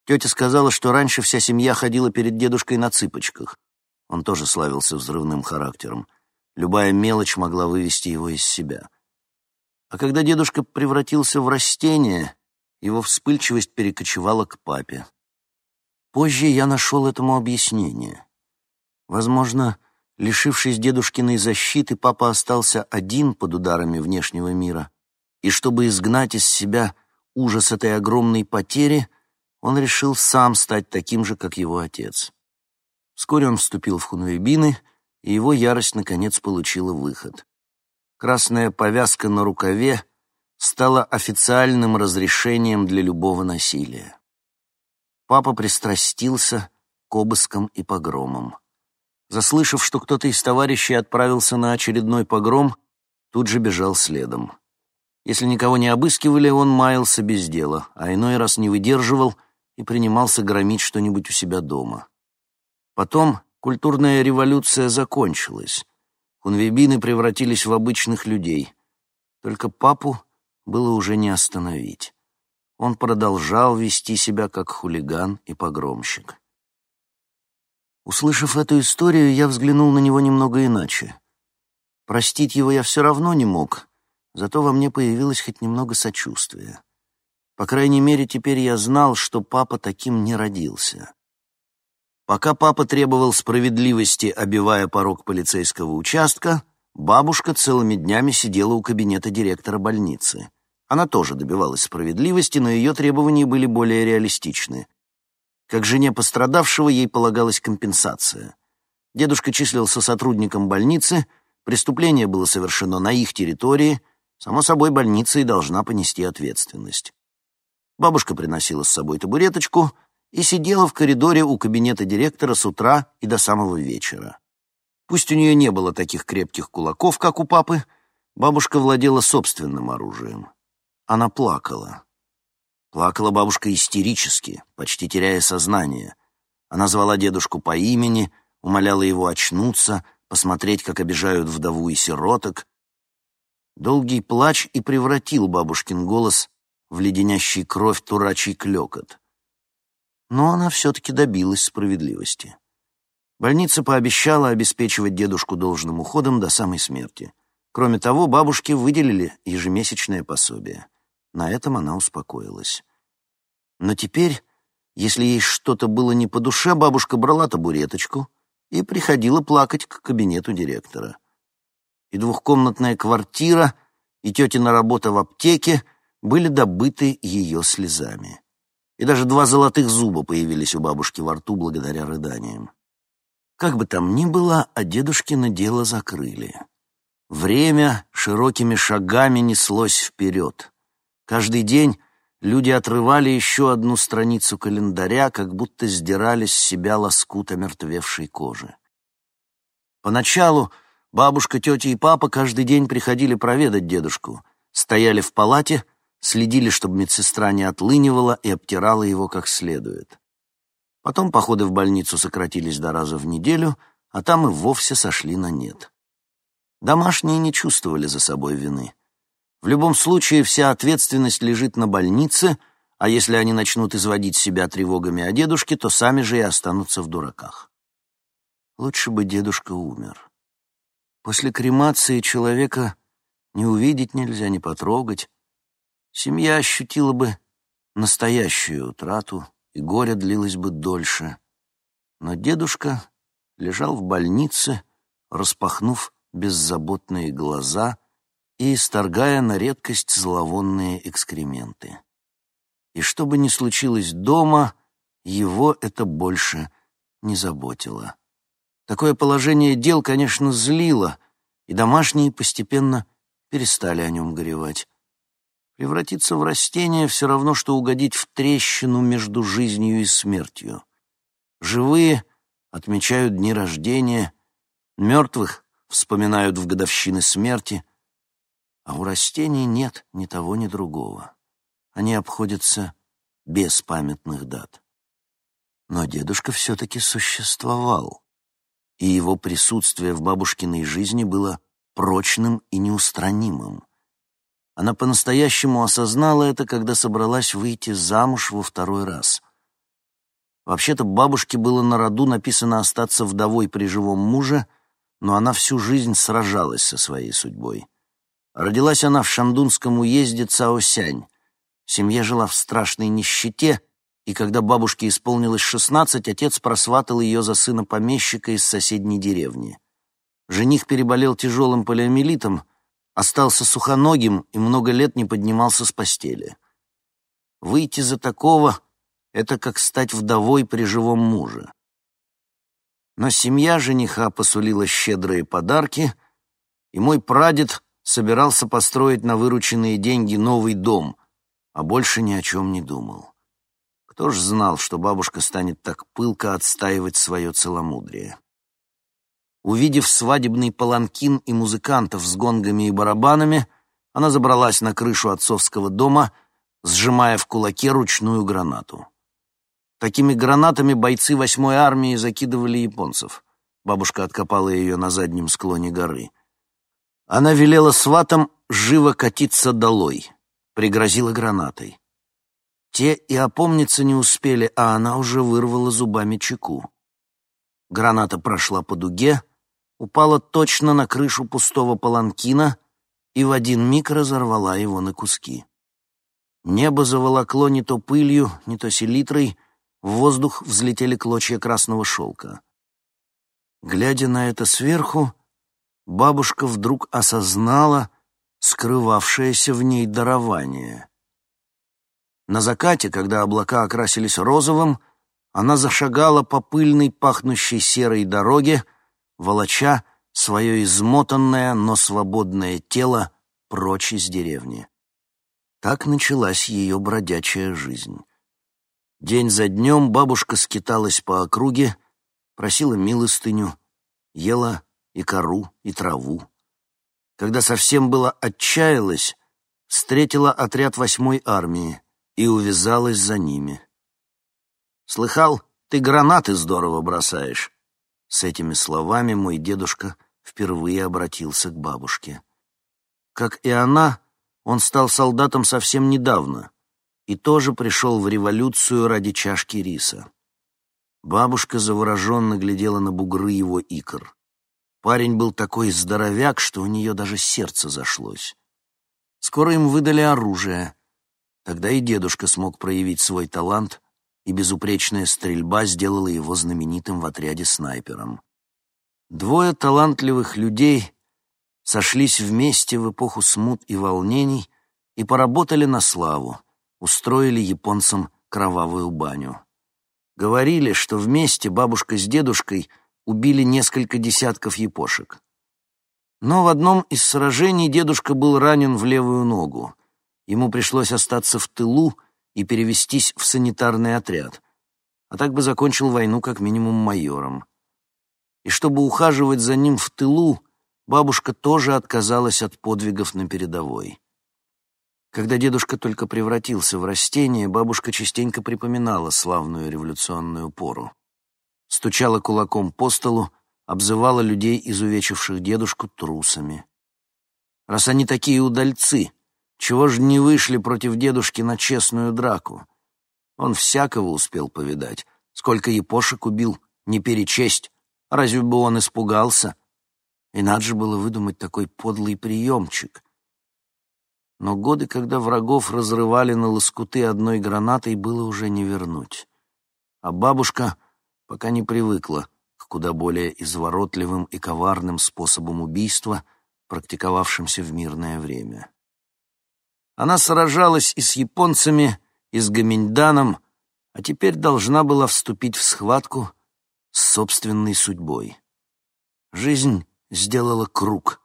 Тетя сказала, что раньше вся семья ходила перед дедушкой на цыпочках. Он тоже славился взрывным характером. Любая мелочь могла вывести его из себя. А когда дедушка превратился в растение, его вспыльчивость перекочевала к папе. Позже я нашел этому объяснение. Возможно, лишившись дедушкиной защиты, папа остался один под ударами внешнего мира, и чтобы изгнать из себя ужас этой огромной потери — он решил сам стать таким же, как его отец. Вскоре он вступил в хунвейбины, и его ярость, наконец, получила выход. Красная повязка на рукаве стала официальным разрешением для любого насилия. Папа пристрастился к обыскам и погромам. Заслышав, что кто-то из товарищей отправился на очередной погром, тут же бежал следом. Если никого не обыскивали, он маялся без дела, а иной раз не выдерживал — и принимался громить что-нибудь у себя дома. Потом культурная революция закончилась. Хунвейбины превратились в обычных людей. Только папу было уже не остановить. Он продолжал вести себя как хулиган и погромщик. Услышав эту историю, я взглянул на него немного иначе. Простить его я все равно не мог, зато во мне появилось хоть немного сочувствия. По крайней мере, теперь я знал, что папа таким не родился. Пока папа требовал справедливости, обивая порог полицейского участка, бабушка целыми днями сидела у кабинета директора больницы. Она тоже добивалась справедливости, но ее требования были более реалистичны. Как жене пострадавшего ей полагалась компенсация. Дедушка числился сотрудником больницы, преступление было совершено на их территории, само собой, больница и должна понести ответственность. Бабушка приносила с собой табуреточку и сидела в коридоре у кабинета директора с утра и до самого вечера. Пусть у нее не было таких крепких кулаков, как у папы, бабушка владела собственным оружием. Она плакала. Плакала бабушка истерически, почти теряя сознание. Она звала дедушку по имени, умоляла его очнуться, посмотреть, как обижают вдову и сироток. Долгий плач и превратил бабушкин голос в леденящий кровь турачий клекот. Но она все-таки добилась справедливости. Больница пообещала обеспечивать дедушку должным уходом до самой смерти. Кроме того, бабушке выделили ежемесячное пособие. На этом она успокоилась. Но теперь, если ей что-то было не по душе, бабушка брала табуреточку и приходила плакать к кабинету директора. И двухкомнатная квартира, и тетина работа в аптеке были добыты ее слезами. И даже два золотых зуба появились у бабушки во рту благодаря рыданиям. Как бы там ни было, а дедушкино дело закрыли. Время широкими шагами неслось вперед. Каждый день люди отрывали еще одну страницу календаря, как будто сдирали с себя лоскут омертвевшей кожи. Поначалу бабушка, тетя и папа каждый день приходили проведать дедушку, стояли в палате, следили, чтобы медсестра не отлынивала и обтирала его как следует. Потом походы в больницу сократились до раза в неделю, а там и вовсе сошли на нет. Домашние не чувствовали за собой вины. В любом случае вся ответственность лежит на больнице, а если они начнут изводить себя тревогами о дедушке, то сами же и останутся в дураках. Лучше бы дедушка умер. После кремации человека не увидеть нельзя, не потрогать. Семья ощутила бы настоящую утрату, и горе длилось бы дольше. Но дедушка лежал в больнице, распахнув беззаботные глаза и исторгая на редкость зловонные экскременты. И что бы ни случилось дома, его это больше не заботило. Такое положение дел, конечно, злило, и домашние постепенно перестали о нем горевать. Превратиться в растение все равно, что угодить в трещину между жизнью и смертью. Живые отмечают дни рождения, мертвых вспоминают в годовщины смерти — а у растений нет ни того, ни другого. Они обходятся без памятных дат. Но дедушка все-таки существовал, и его присутствие в бабушкиной жизни было прочным и неустранимым. Она по-настоящему осознала это, когда собралась выйти замуж во второй раз. Вообще-то бабушке было на роду написано остаться вдовой при живом муже, но она всю жизнь сражалась со своей судьбой. Родилась она в Шандунском уезде Цаосянь. Семья жила в страшной нищете, и когда бабушке исполнилось шестнадцать, отец просватал ее за сына помещика из соседней деревни. Жених переболел тяжелым полиомиелитом, остался сухоногим и много лет не поднимался с постели. Выйти за такого — это как стать вдовой при живом муже. Но семья жениха посулила щедрые подарки, и мой прадед собирался построить на вырученные деньги новый дом, а больше ни о чем не думал. Кто ж знал, что бабушка станет так пылко отстаивать свое целомудрие? Увидев свадебный паланкин и музыкантов с гонгами и барабанами, она забралась на крышу отцовского дома, сжимая в кулаке ручную гранату. Такими гранатами бойцы восьмой армии закидывали японцев. Бабушка откопала ее на заднем склоне горы. Она велела сватам живо катиться долой, пригрозила гранатой. Те и опомниться не успели, а она уже вырвала зубами чеку. Граната прошла по дуге, упала точно на крышу пустого паланкина и в один миг разорвала его на куски. Небо заволокло не то пылью, не то селитрой, в воздух взлетели клочья красного шелка. Глядя на это сверху, бабушка вдруг осознала скрывавшееся в ней дарование. На закате, когда облака окрасились розовым, она зашагала по пыльной, пахнущей серой дороге, волоча свое измотанное, но свободное тело прочь из деревни. Так началась ее бродячая жизнь. День за днем бабушка скиталась по округе, просила милостыню, ела и кору, и траву. Когда совсем было отчаялась, встретила отряд восьмой армии и увязалась за ними. «Слыхал, ты гранаты здорово бросаешь!» С этими словами мой дедушка впервые обратился к бабушке. Как и она, он стал солдатом совсем недавно и тоже пришел в революцию ради чашки риса. Бабушка завороженно глядела на бугры его икр. Парень был такой здоровяк, что у нее даже сердце зашлось. Скоро им выдали оружие. Тогда и дедушка смог проявить свой талант, и безупречная стрельба сделала его знаменитым в отряде снайпером. Двое талантливых людей сошлись вместе в эпоху смут и волнений и поработали на славу, устроили японцам кровавую баню. Говорили, что вместе бабушка с дедушкой убили несколько десятков япошек. Но в одном из сражений дедушка был ранен в левую ногу. Ему пришлось остаться в тылу и перевестись в санитарный отряд, а так бы закончил войну как минимум майором. И чтобы ухаживать за ним в тылу, бабушка тоже отказалась от подвигов на передовой. Когда дедушка только превратился в растение, бабушка частенько припоминала славную революционную пору. Стучала кулаком по столу, обзывала людей, изувечивших дедушку, трусами. Раз они такие удальцы, чего же не вышли против дедушки на честную драку? Он всякого успел повидать. Сколько епошек убил, не перечесть. Разве бы он испугался? И надо же было выдумать такой подлый приемчик — но годы, когда врагов разрывали на лоскуты одной гранатой, было уже не вернуть. А бабушка пока не привыкла к куда более изворотливым и коварным способам убийства, практиковавшимся в мирное время. Она сражалась и с японцами, и с Гаминьданом, а теперь должна была вступить в схватку с собственной судьбой. Жизнь сделала круг,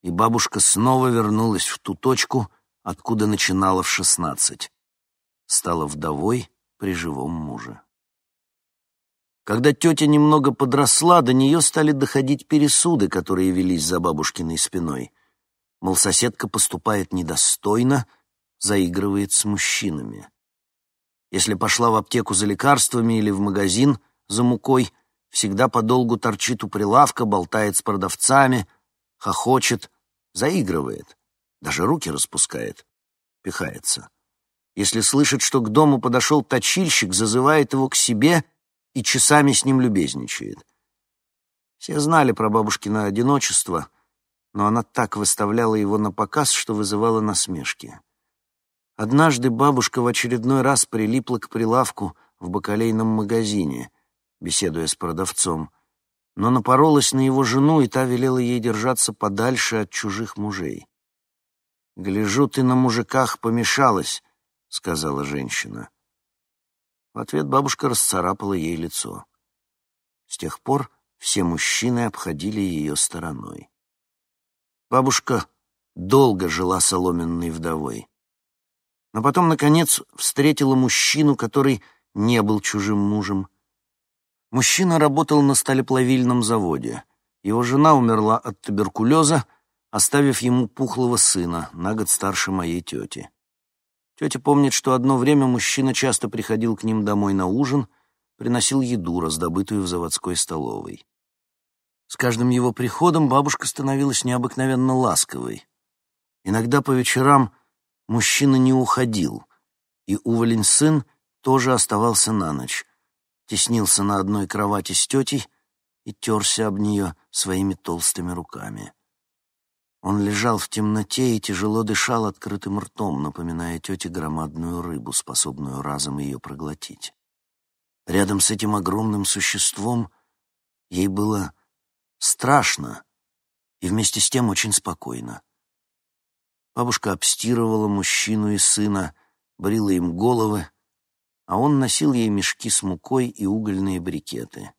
и бабушка снова вернулась в ту точку, откуда начинала в шестнадцать. Стала вдовой при живом муже. Когда тетя немного подросла, до нее стали доходить пересуды, которые велись за бабушкиной спиной. Мол, соседка поступает недостойно, заигрывает с мужчинами. Если пошла в аптеку за лекарствами или в магазин за мукой, всегда подолгу торчит у прилавка, болтает с продавцами, хохочет, заигрывает. Даже руки распускает, пихается. Если слышит, что к дому подошел точильщик, зазывает его к себе и часами с ним любезничает. Все знали про бабушкино одиночество, но она так выставляла его на показ, что вызывала насмешки. Однажды бабушка в очередной раз прилипла к прилавку в бакалейном магазине, беседуя с продавцом, но напоролась на его жену, и та велела ей держаться подальше от чужих мужей. «Гляжу, ты на мужиках помешалась», — сказала женщина. В ответ бабушка расцарапала ей лицо. С тех пор все мужчины обходили ее стороной. Бабушка долго жила соломенной вдовой. Но потом, наконец, встретила мужчину, который не был чужим мужем. Мужчина работал на сталеплавильном заводе. Его жена умерла от туберкулеза, оставив ему пухлого сына, на год старше моей тети. Тетя помнит, что одно время мужчина часто приходил к ним домой на ужин, приносил еду, раздобытую в заводской столовой. С каждым его приходом бабушка становилась необыкновенно ласковой. Иногда по вечерам мужчина не уходил, и уволень сын тоже оставался на ночь, теснился на одной кровати с тетей и терся об нее своими толстыми руками. Он лежал в темноте и тяжело дышал открытым ртом, напоминая тете громадную рыбу, способную разом ее проглотить. Рядом с этим огромным существом ей было страшно и вместе с тем очень спокойно. Бабушка обстирывала мужчину и сына, брила им головы, а он носил ей мешки с мукой и угольные брикеты.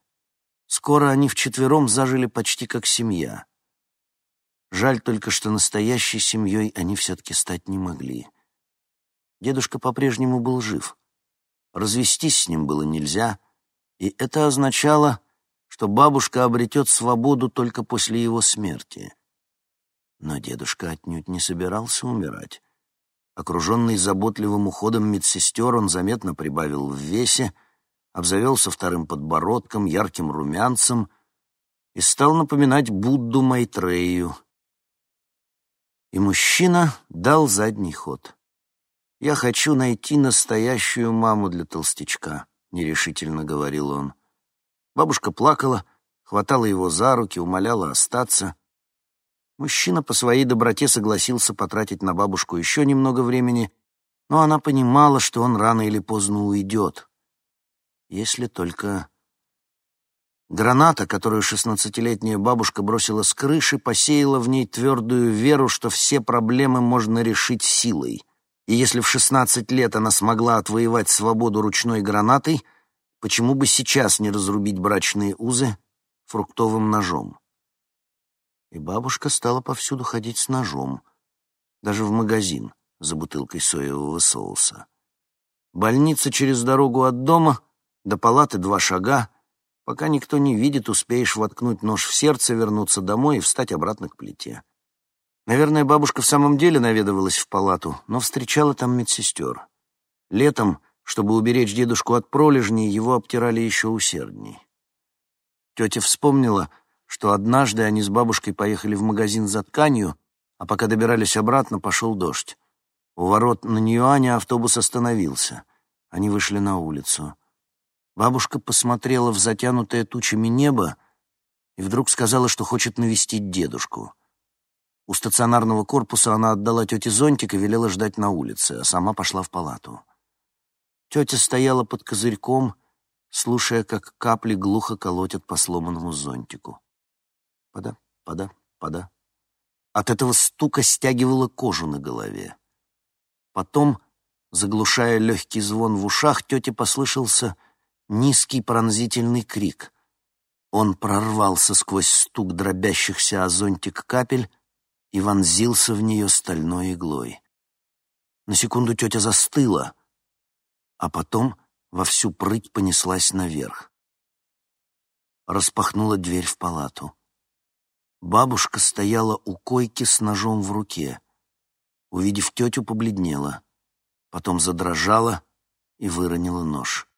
Скоро они вчетвером зажили почти как семья. Жаль только, что настоящей семьей они все-таки стать не могли. Дедушка по-прежнему был жив. Развестись с ним было нельзя, и это означало, что бабушка обретет свободу только после его смерти. Но дедушка отнюдь не собирался умирать. Окруженный заботливым уходом медсестер, он заметно прибавил в весе, обзавелся вторым подбородком, ярким румянцем и стал напоминать Будду Майтрею — и мужчина дал задний ход. «Я хочу найти настоящую маму для толстячка», — нерешительно говорил он. Бабушка плакала, хватала его за руки, умоляла остаться. Мужчина по своей доброте согласился потратить на бабушку еще немного времени, но она понимала, что он рано или поздно уйдет. Если только Граната, которую шестнадцатилетняя бабушка бросила с крыши, посеяла в ней твердую веру, что все проблемы можно решить силой. И если в шестнадцать лет она смогла отвоевать свободу ручной гранатой, почему бы сейчас не разрубить брачные узы фруктовым ножом? И бабушка стала повсюду ходить с ножом, даже в магазин за бутылкой соевого соуса. Больница через дорогу от дома, до палаты два шага — Пока никто не видит, успеешь воткнуть нож в сердце, вернуться домой и встать обратно к плите. Наверное, бабушка в самом деле наведывалась в палату, но встречала там медсестер. Летом, чтобы уберечь дедушку от пролежней, его обтирали еще усердней. Тетя вспомнила, что однажды они с бабушкой поехали в магазин за тканью, а пока добирались обратно, пошел дождь. У ворот на Ньюане автобус остановился. Они вышли на улицу. Бабушка посмотрела в затянутое тучами небо и вдруг сказала, что хочет навестить дедушку. У стационарного корпуса она отдала тете зонтик и велела ждать на улице, а сама пошла в палату. Тетя стояла под козырьком, слушая, как капли глухо колотят по сломанному зонтику. Пада, пада, пада. От этого стука стягивала кожу на голове. Потом, заглушая легкий звон в ушах, тете послышался низкий пронзительный крик. Он прорвался сквозь стук дробящихся о зонтик капель и вонзился в нее стальной иглой. На секунду тетя застыла, а потом во всю прыть понеслась наверх. Распахнула дверь в палату. Бабушка стояла у койки с ножом в руке. Увидев тетю, побледнела, потом задрожала и выронила нож.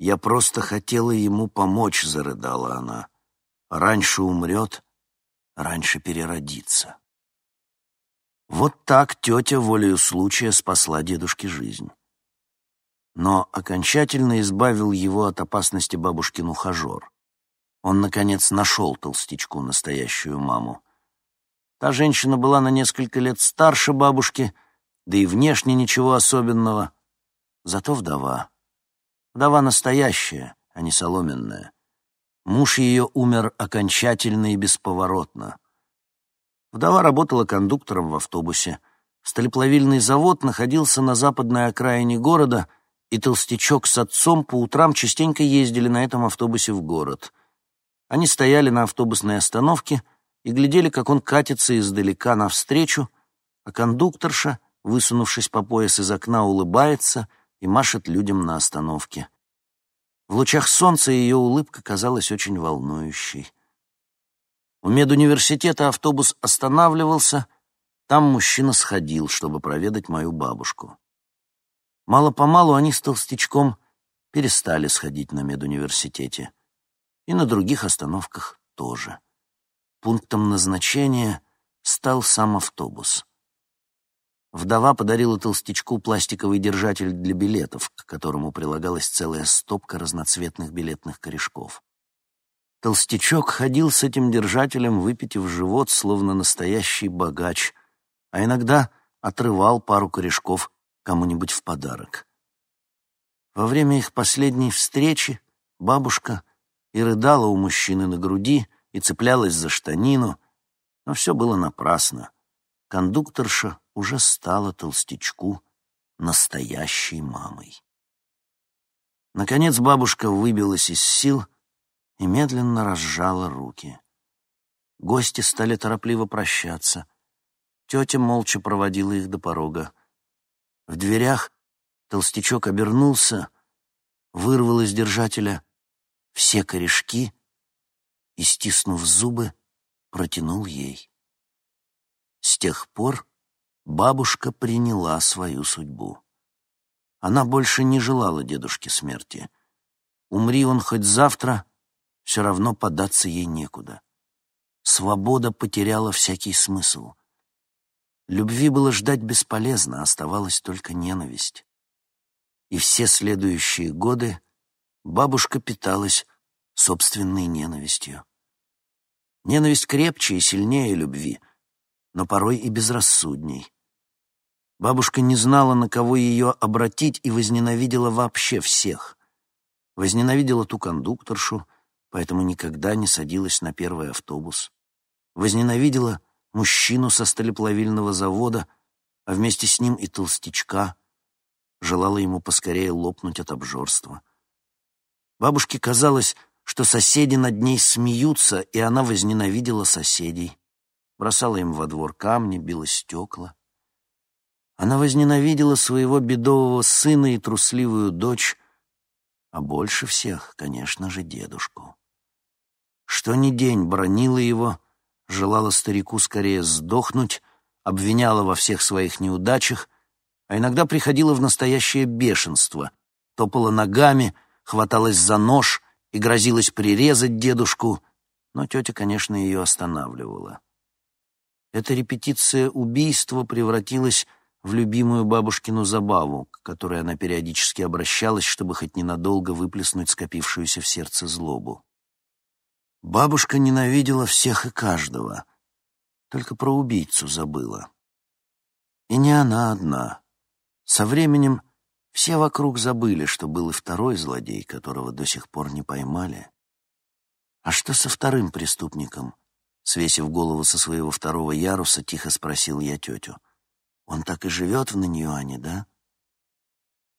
«Я просто хотела ему помочь», — зарыдала она. «Раньше умрет, раньше переродится». Вот так тетя волею случая спасла дедушке жизнь. Но окончательно избавил его от опасности бабушкин ухажер. Он, наконец, нашел толстячку, настоящую маму. Та женщина была на несколько лет старше бабушки, да и внешне ничего особенного, зато вдова. Вдова настоящая, а не соломенная. Муж ее умер окончательно и бесповоротно. Вдова работала кондуктором в автобусе. Сталеплавильный завод находился на западной окраине города, и толстячок с отцом по утрам частенько ездили на этом автобусе в город. Они стояли на автобусной остановке и глядели, как он катится издалека навстречу, а кондукторша, высунувшись по пояс из окна, улыбается — и машет людям на остановке. В лучах солнца ее улыбка казалась очень волнующей. У медуниверситета автобус останавливался, там мужчина сходил, чтобы проведать мою бабушку. Мало-помалу они с толстячком перестали сходить на медуниверситете. И на других остановках тоже. Пунктом назначения стал сам автобус. Вдова подарила толстячку пластиковый держатель для билетов, к которому прилагалась целая стопка разноцветных билетных корешков. Толстячок ходил с этим держателем, выпитив живот, словно настоящий богач, а иногда отрывал пару корешков кому-нибудь в подарок. Во время их последней встречи бабушка и рыдала у мужчины на груди, и цеплялась за штанину, но все было напрасно. Кондукторша уже стала толстячку настоящей мамой. Наконец бабушка выбилась из сил и медленно разжала руки. Гости стали торопливо прощаться. Тетя молча проводила их до порога. В дверях толстячок обернулся, вырвал из держателя все корешки и, стиснув зубы, протянул ей. С тех пор бабушка приняла свою судьбу. Она больше не желала дедушке смерти. Умри он хоть завтра, все равно податься ей некуда. Свобода потеряла всякий смысл. Любви было ждать бесполезно, оставалась только ненависть. И все следующие годы бабушка питалась собственной ненавистью. Ненависть крепче и сильнее любви, но порой и безрассудней. Бабушка не знала, на кого ее обратить, и возненавидела вообще всех. Возненавидела ту кондукторшу, поэтому никогда не садилась на первый автобус. Возненавидела мужчину со сталеплавильного завода, а вместе с ним и толстячка. Желала ему поскорее лопнуть от обжорства. Бабушке казалось, что соседи над ней смеются, и она возненавидела соседей. Бросала им во двор камни, била стекла. Она возненавидела своего бедового сына и трусливую дочь, а больше всех, конечно же, дедушку. Что ни день бронила его, желала старику скорее сдохнуть, обвиняла во всех своих неудачах, а иногда приходила в настоящее бешенство, топала ногами, хваталась за нож — и грозилась прирезать дедушку, но тетя, конечно, ее останавливала. Эта репетиция убийства превратилась в любимую бабушкину забаву, к которой она периодически обращалась, чтобы хоть ненадолго выплеснуть скопившуюся в сердце злобу. Бабушка ненавидела всех и каждого, только про убийцу забыла. И не она одна. Со временем все вокруг забыли, что был и второй злодей, которого до сих пор не поймали. А что со вторым преступником? Свесив голову со своего второго яруса, тихо спросил я тетю. Он так и живет в Наньюане, да?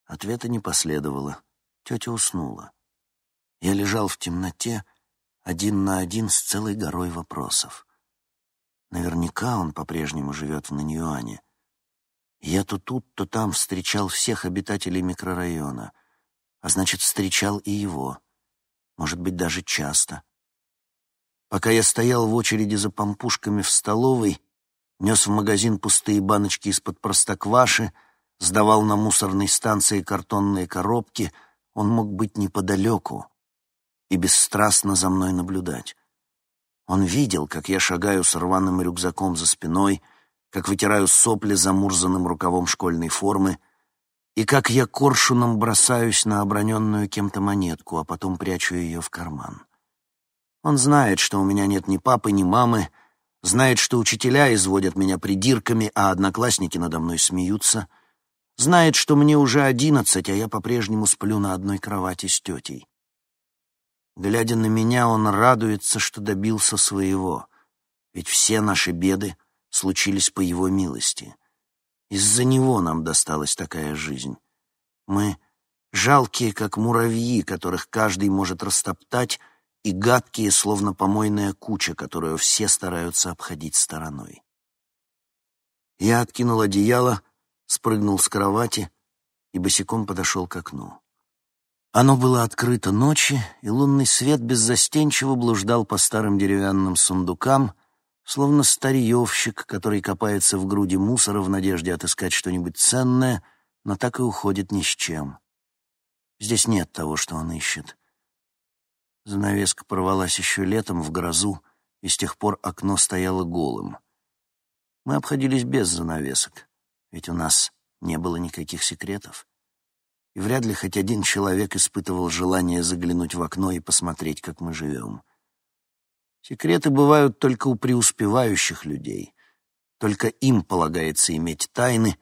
Ответа не последовало. Тетя уснула. Я лежал в темноте, один на один с целой горой вопросов. Наверняка он по-прежнему живет в Наньюане. Я то тут, то там встречал всех обитателей микрорайона, а значит, встречал и его. Может быть, даже часто. Пока я стоял в очереди за помпушками в столовой, нес в магазин пустые баночки из-под простокваши, сдавал на мусорной станции картонные коробки, он мог быть неподалеку и бесстрастно за мной наблюдать. Он видел, как я шагаю с рваным рюкзаком за спиной, как вытираю сопли замурзанным рукавом школьной формы, и как я коршуном бросаюсь на оброненную кем-то монетку, а потом прячу ее в карман. Он знает, что у меня нет ни папы, ни мамы, знает, что учителя изводят меня придирками, а одноклассники надо мной смеются, знает, что мне уже одиннадцать, а я по-прежнему сплю на одной кровати с тетей. Глядя на меня, он радуется, что добился своего, ведь все наши беды — случились по его милости. Из-за него нам досталась такая жизнь. Мы жалкие, как муравьи, которых каждый может растоптать, и гадкие, словно помойная куча, которую все стараются обходить стороной. Я откинул одеяло, спрыгнул с кровати и босиком подошел к окну. Оно было открыто ночи, и лунный свет беззастенчиво блуждал по старым деревянным сундукам, словно старьевщик, который копается в груди мусора в надежде отыскать что-нибудь ценное, но так и уходит ни с чем. Здесь нет того, что он ищет. Занавеска порвалась еще летом в грозу, и с тех пор окно стояло голым. Мы обходились без занавесок, ведь у нас не было никаких секретов. И вряд ли хоть один человек испытывал желание заглянуть в окно и посмотреть, как мы живем. Секреты бывают только у преуспевающих людей. Только им полагается иметь тайны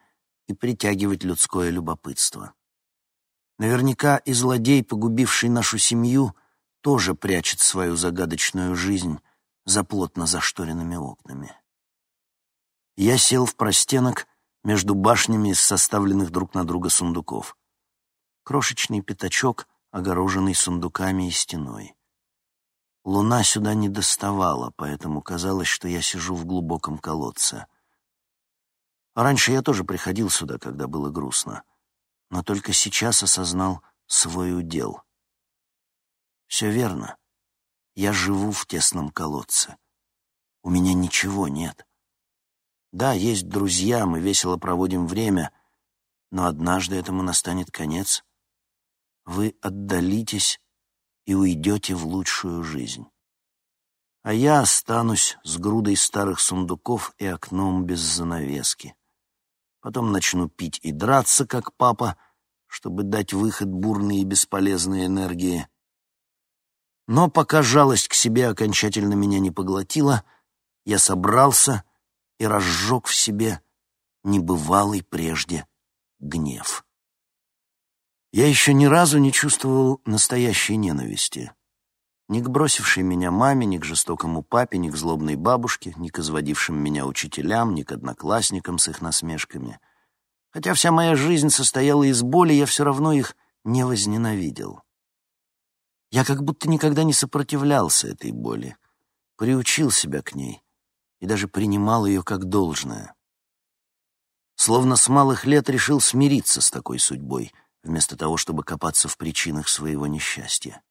и притягивать людское любопытство. Наверняка и злодей, погубивший нашу семью, тоже прячет свою загадочную жизнь за плотно зашторенными окнами. Я сел в простенок между башнями из составленных друг на друга сундуков. Крошечный пятачок, огороженный сундуками и стеной. Луна сюда не доставала, поэтому казалось, что я сижу в глубоком колодце. Раньше я тоже приходил сюда, когда было грустно, но только сейчас осознал свой удел. Все верно. Я живу в тесном колодце. У меня ничего нет. Да, есть друзья, мы весело проводим время, но однажды этому настанет конец. Вы отдалитесь и уйдете в лучшую жизнь. А я останусь с грудой старых сундуков и окном без занавески. Потом начну пить и драться, как папа, чтобы дать выход бурной и бесполезной энергии. Но пока жалость к себе окончательно меня не поглотила, я собрался и разжег в себе небывалый прежде гнев. Я еще ни разу не чувствовал настоящей ненависти. Ни к бросившей меня маме, ни к жестокому папе, ни к злобной бабушке, ни к изводившим меня учителям, ни к одноклассникам с их насмешками. Хотя вся моя жизнь состояла из боли, я все равно их не возненавидел. Я как будто никогда не сопротивлялся этой боли, приучил себя к ней и даже принимал ее как должное. Словно с малых лет решил смириться с такой судьбой — вместо того, чтобы копаться в причинах своего несчастья.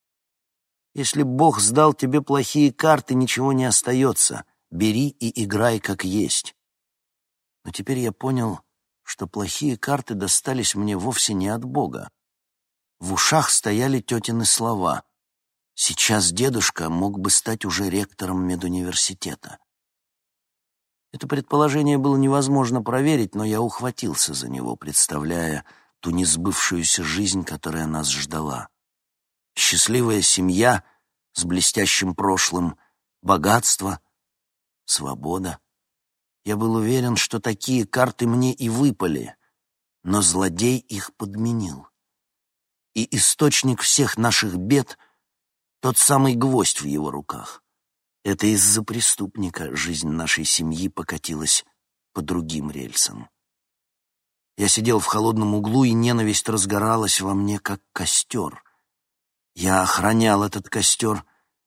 Если Бог сдал тебе плохие карты, ничего не остается. Бери и играй как есть. Но теперь я понял, что плохие карты достались мне вовсе не от Бога. В ушах стояли тетины слова. Сейчас дедушка мог бы стать уже ректором медуниверситета. Это предположение было невозможно проверить, но я ухватился за него, представляя, ту несбывшуюся жизнь, которая нас ждала. Счастливая семья с блестящим прошлым, богатство, свобода. Я был уверен, что такие карты мне и выпали, но злодей их подменил. И источник всех наших бед — тот самый гвоздь в его руках. Это из-за преступника жизнь нашей семьи покатилась по другим рельсам. Я сидел в холодном углу, и ненависть разгоралась во мне, как костер. Я охранял этот костер,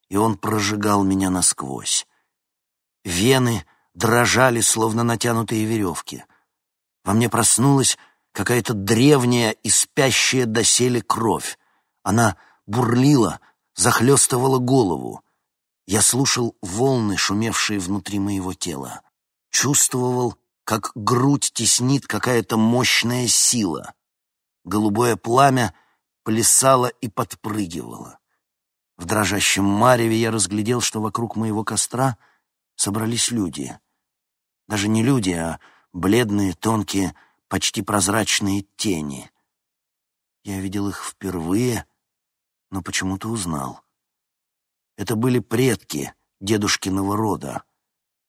и он прожигал меня насквозь. Вены дрожали, словно натянутые веревки. Во мне проснулась какая-то древняя и спящая доселе кровь. Она бурлила, захлестывала голову. Я слушал волны, шумевшие внутри моего тела. Чувствовал как грудь теснит какая-то мощная сила. Голубое пламя плясало и подпрыгивало. В дрожащем мареве я разглядел, что вокруг моего костра собрались люди. Даже не люди, а бледные, тонкие, почти прозрачные тени. Я видел их впервые, но почему-то узнал. Это были предки дедушкиного рода.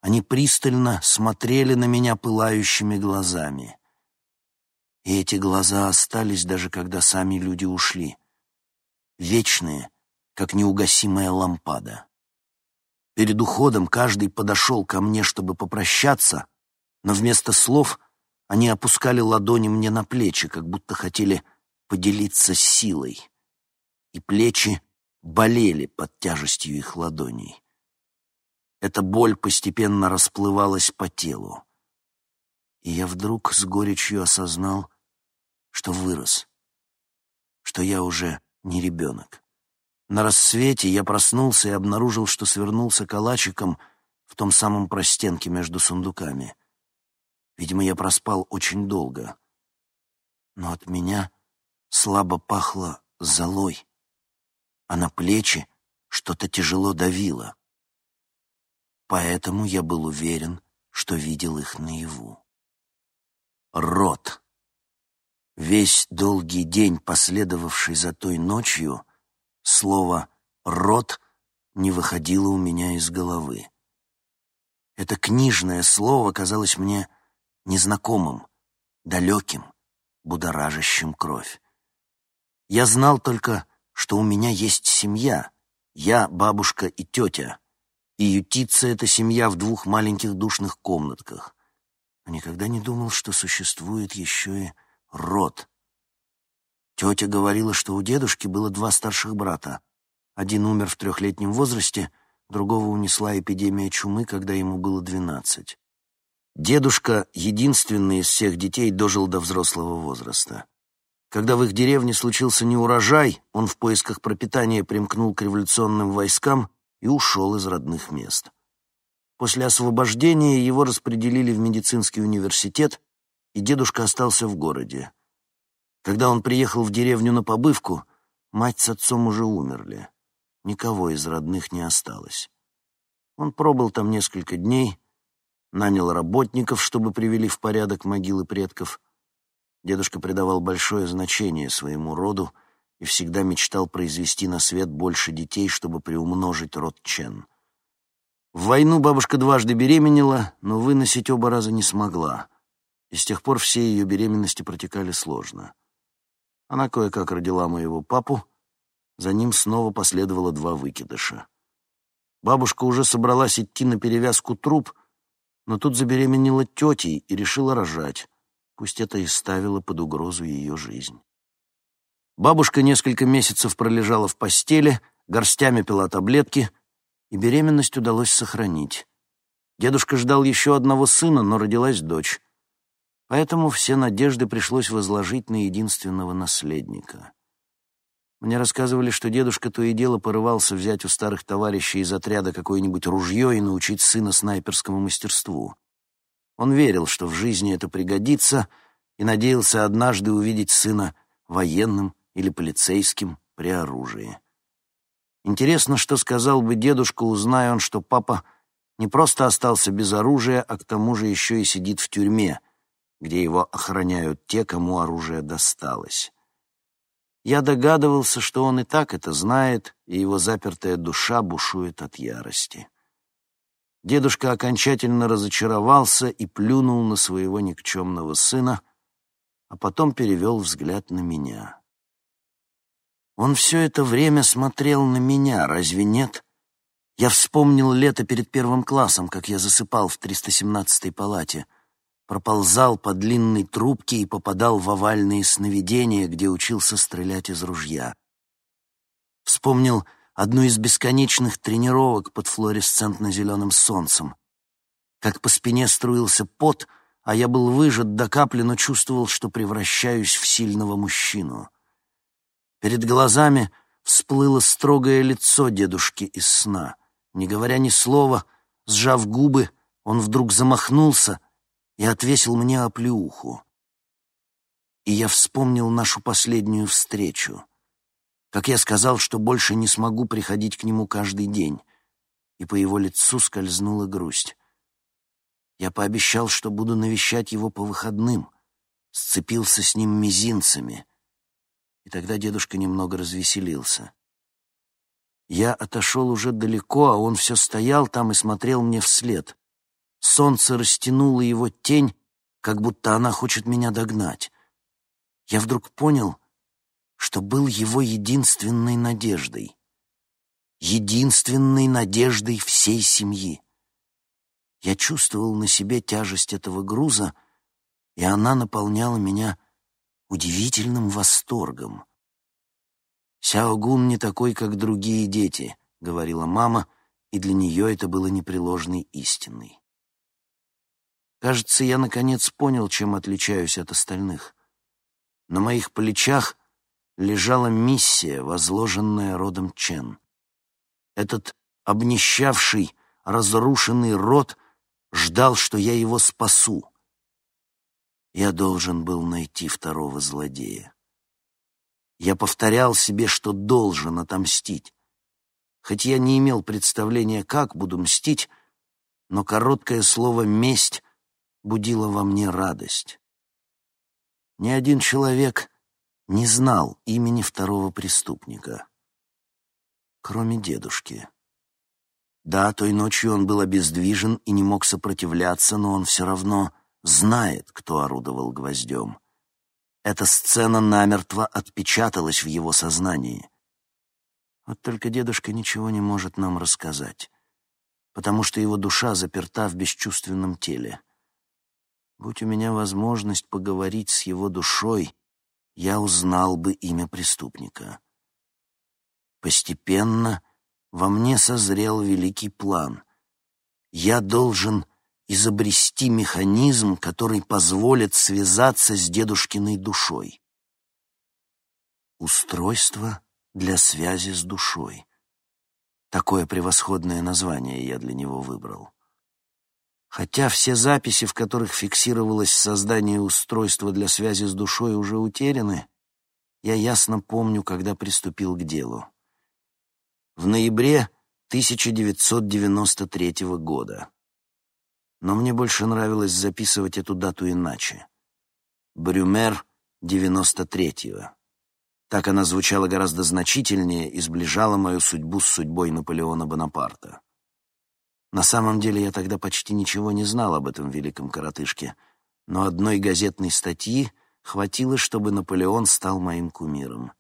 Они пристально смотрели на меня пылающими глазами. И эти глаза остались, даже когда сами люди ушли. Вечные, как неугасимая лампада. Перед уходом каждый подошел ко мне, чтобы попрощаться, но вместо слов они опускали ладони мне на плечи, как будто хотели поделиться силой. И плечи болели под тяжестью их ладоней. Эта боль постепенно расплывалась по телу. И я вдруг с горечью осознал, что вырос, что я уже не ребенок. На рассвете я проснулся и обнаружил, что свернулся калачиком в том самом простенке между сундуками. Видимо, я проспал очень долго. Но от меня слабо пахло золой, а на плечи что-то тяжело давило. Поэтому я был уверен, что видел их наяву. Рот. Весь долгий день, последовавший за той ночью, слово «рот» не выходило у меня из головы. Это книжное слово казалось мне незнакомым, далеким, будоражащим кровь. Я знал только, что у меня есть семья, я, бабушка и тетя, и ютится эта семья в двух маленьких душных комнатках. Но никогда не думал, что существует еще и род. Тетя говорила, что у дедушки было два старших брата. Один умер в трехлетнем возрасте, другого унесла эпидемия чумы, когда ему было двенадцать. Дедушка, единственный из всех детей, дожил до взрослого возраста. Когда в их деревне случился неурожай, он в поисках пропитания примкнул к революционным войскам и ушел из родных мест. После освобождения его распределили в медицинский университет, и дедушка остался в городе. Когда он приехал в деревню на побывку, мать с отцом уже умерли. Никого из родных не осталось. Он пробыл там несколько дней, нанял работников, чтобы привели в порядок могилы предков. Дедушка придавал большое значение своему роду и всегда мечтал произвести на свет больше детей, чтобы приумножить род Чен. В войну бабушка дважды беременела, но выносить оба раза не смогла, и с тех пор все ее беременности протекали сложно. Она кое-как родила моего папу, за ним снова последовало два выкидыша. Бабушка уже собралась идти на перевязку труп — но тут забеременела тетей и решила рожать, пусть это и ставило под угрозу ее жизнь. Бабушка несколько месяцев пролежала в постели, горстями пила таблетки, и беременность удалось сохранить. Дедушка ждал еще одного сына, но родилась дочь. Поэтому все надежды пришлось возложить на единственного наследника. Мне рассказывали, что дедушка то и дело порывался взять у старых товарищей из отряда какое-нибудь ружье и научить сына снайперскому мастерству. Он верил, что в жизни это пригодится, и надеялся однажды увидеть сына военным или полицейским при оружии. Интересно, что сказал бы дедушка, узная он, что папа не просто остался без оружия, а к тому же еще и сидит в тюрьме, где его охраняют те, кому оружие досталось. Я догадывался, что он и так это знает, и его запертая душа бушует от ярости. Дедушка окончательно разочаровался и плюнул на своего никчемного сына, а потом перевел взгляд на меня. Он все это время смотрел на меня, разве нет? Я вспомнил лето перед первым классом, как я засыпал в 317-й палате — проползал по длинной трубке и попадал в овальные сновидения, где учился стрелять из ружья. Вспомнил одну из бесконечных тренировок под флуоресцентно-зеленым солнцем. Как по спине струился пот, а я был выжат до капли, но чувствовал, что превращаюсь в сильного мужчину. Перед глазами всплыло строгое лицо дедушки из сна. Не говоря ни слова, сжав губы, он вдруг замахнулся — и отвесил мне оплеуху. И я вспомнил нашу последнюю встречу. Как я сказал, что больше не смогу приходить к нему каждый день, и по его лицу скользнула грусть. Я пообещал, что буду навещать его по выходным, сцепился с ним мизинцами, и тогда дедушка немного развеселился. Я отошел уже далеко, а он все стоял там и смотрел мне вслед. Солнце растянуло его тень, как будто она хочет меня догнать. Я вдруг понял, что был его единственной надеждой. Единственной надеждой всей семьи. Я чувствовал на себе тяжесть этого груза, и она наполняла меня удивительным восторгом. «Сяогун не такой, как другие дети», — говорила мама, и для нее это было непреложной истиной. Кажется, я наконец понял, чем отличаюсь от остальных. На моих плечах лежала миссия, возложенная родом Чен. Этот обнищавший, разрушенный род ждал, что я его спасу. Я должен был найти второго злодея. Я повторял себе, что должен отомстить. Хоть я не имел представления, как буду мстить, но короткое слово «месть» будило во мне радость. Ни один человек не знал имени второго преступника, кроме дедушки. Да, той ночью он был обездвижен и не мог сопротивляться, но он все равно знает, кто орудовал гвоздем. Эта сцена намертво отпечаталась в его сознании. Вот только дедушка ничего не может нам рассказать, потому что его душа заперта в бесчувственном теле. Будь у меня возможность поговорить с его душой, я узнал бы имя преступника. Постепенно во мне созрел великий план. Я должен изобрести механизм, который позволит связаться с дедушкиной душой. Устройство для связи с душой. Такое превосходное название я для него выбрал. Хотя все записи, в которых фиксировалось создание устройства для связи с душой, уже утеряны, я ясно помню, когда приступил к делу. В ноябре 1993 года. Но мне больше нравилось записывать эту дату иначе. Брюмер 93-го. Так она звучала гораздо значительнее и сближала мою судьбу с судьбой Наполеона Бонапарта. На самом деле я тогда почти ничего не знал об этом великом коротышке, но одной газетной статьи хватило, чтобы Наполеон стал моим кумиром.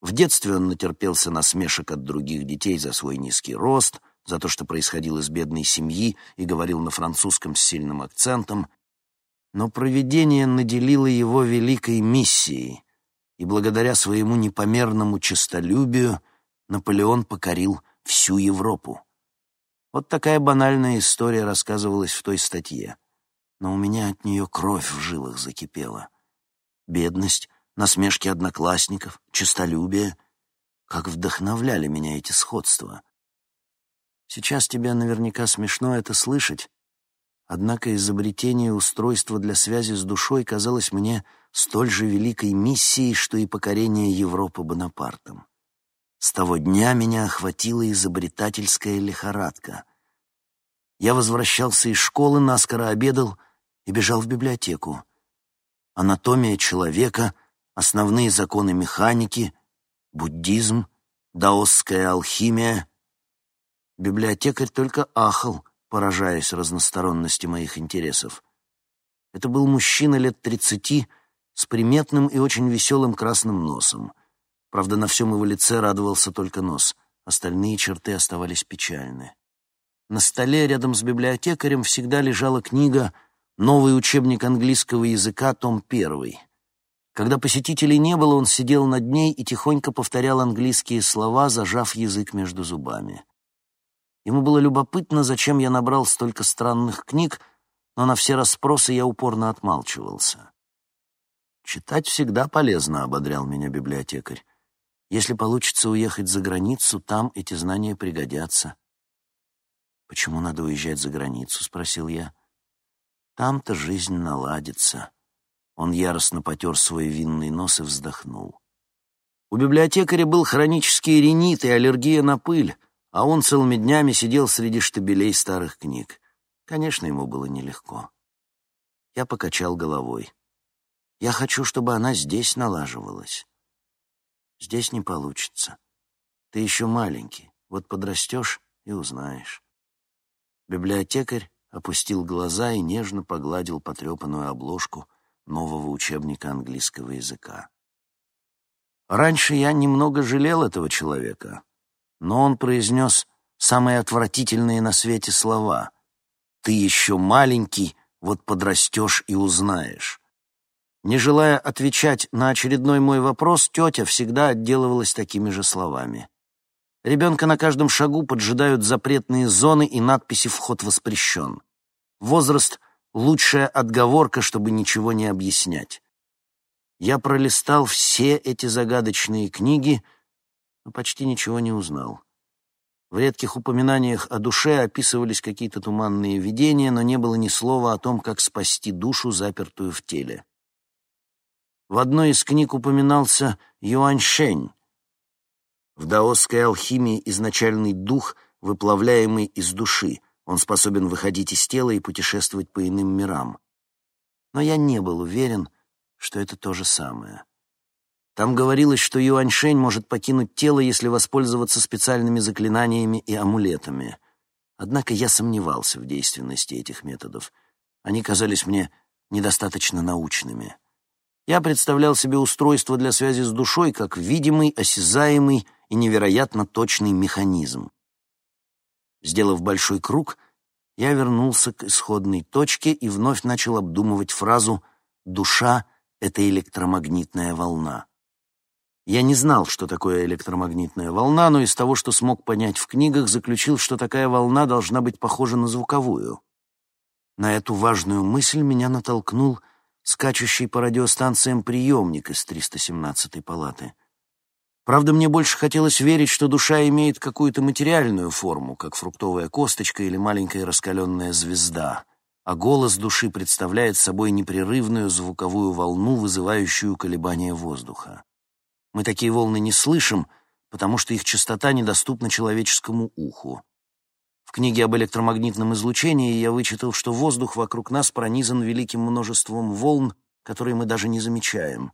В детстве он натерпелся насмешек от других детей за свой низкий рост, за то, что происходил из бедной семьи и говорил на французском с сильным акцентом, но провидение наделило его великой миссией, и благодаря своему непомерному честолюбию Наполеон покорил всю Европу. Вот такая банальная история рассказывалась в той статье. Но у меня от нее кровь в жилах закипела. Бедность, насмешки одноклассников, честолюбие. Как вдохновляли меня эти сходства. Сейчас тебе наверняка смешно это слышать, однако изобретение устройства для связи с душой казалось мне столь же великой миссией, что и покорение Европы Бонапартом. С того дня меня охватила изобретательская лихорадка. Я возвращался из школы, наскоро обедал и бежал в библиотеку. Анатомия человека, основные законы механики, буддизм, даосская алхимия. Библиотекарь только ахал, поражаясь разносторонности моих интересов. Это был мужчина лет тридцати с приметным и очень веселым красным носом — Правда, на всем его лице радовался только нос. Остальные черты оставались печальны. На столе рядом с библиотекарем всегда лежала книга «Новый учебник английского языка, том первый». Когда посетителей не было, он сидел над ней и тихонько повторял английские слова, зажав язык между зубами. Ему было любопытно, зачем я набрал столько странных книг, но на все расспросы я упорно отмалчивался. «Читать всегда полезно», — ободрял меня библиотекарь. Если получится уехать за границу, там эти знания пригодятся. «Почему надо уезжать за границу?» — спросил я. «Там-то жизнь наладится». Он яростно потер свой винный нос и вздохнул. У библиотекаря был хронический ринит и аллергия на пыль, а он целыми днями сидел среди штабелей старых книг. Конечно, ему было нелегко. Я покачал головой. Я хочу, чтобы она здесь налаживалась. Здесь не получится. Ты еще маленький, вот подрастешь и узнаешь. Библиотекарь опустил глаза и нежно погладил потрепанную обложку нового учебника английского языка. Раньше я немного жалел этого человека, но он произнес самые отвратительные на свете слова. «Ты еще маленький, вот подрастешь и узнаешь». Не желая отвечать на очередной мой вопрос, тетя всегда отделывалась такими же словами. Ребенка на каждом шагу поджидают запретные зоны и надписи «Вход воспрещен». Возраст — лучшая отговорка, чтобы ничего не объяснять. Я пролистал все эти загадочные книги, но почти ничего не узнал. В редких упоминаниях о душе описывались какие-то туманные видения, но не было ни слова о том, как спасти душу, запертую в теле. В одной из книг упоминался Юаньшень. В даосской алхимии изначальный дух, выплавляемый из души. Он способен выходить из тела и путешествовать по иным мирам. Но я не был уверен, что это то же самое. Там говорилось, что Юаньшень может покинуть тело, если воспользоваться специальными заклинаниями и амулетами. Однако я сомневался в действенности этих методов. Они казались мне недостаточно научными. Я представлял себе устройство для связи с душой как видимый, осязаемый и невероятно точный механизм. Сделав большой круг, я вернулся к исходной точке и вновь начал обдумывать фразу «душа — это электромагнитная волна». Я не знал, что такое электромагнитная волна, но из того, что смог понять в книгах, заключил, что такая волна должна быть похожа на звуковую. На эту важную мысль меня натолкнул скачущий по радиостанциям приемник из 317-й палаты. Правда, мне больше хотелось верить, что душа имеет какую-то материальную форму, как фруктовая косточка или маленькая раскаленная звезда, а голос души представляет собой непрерывную звуковую волну, вызывающую колебания воздуха. Мы такие волны не слышим, потому что их частота недоступна человеческому уху. В книге об электромагнитном излучении я вычитал, что воздух вокруг нас пронизан великим множеством волн, которые мы даже не замечаем.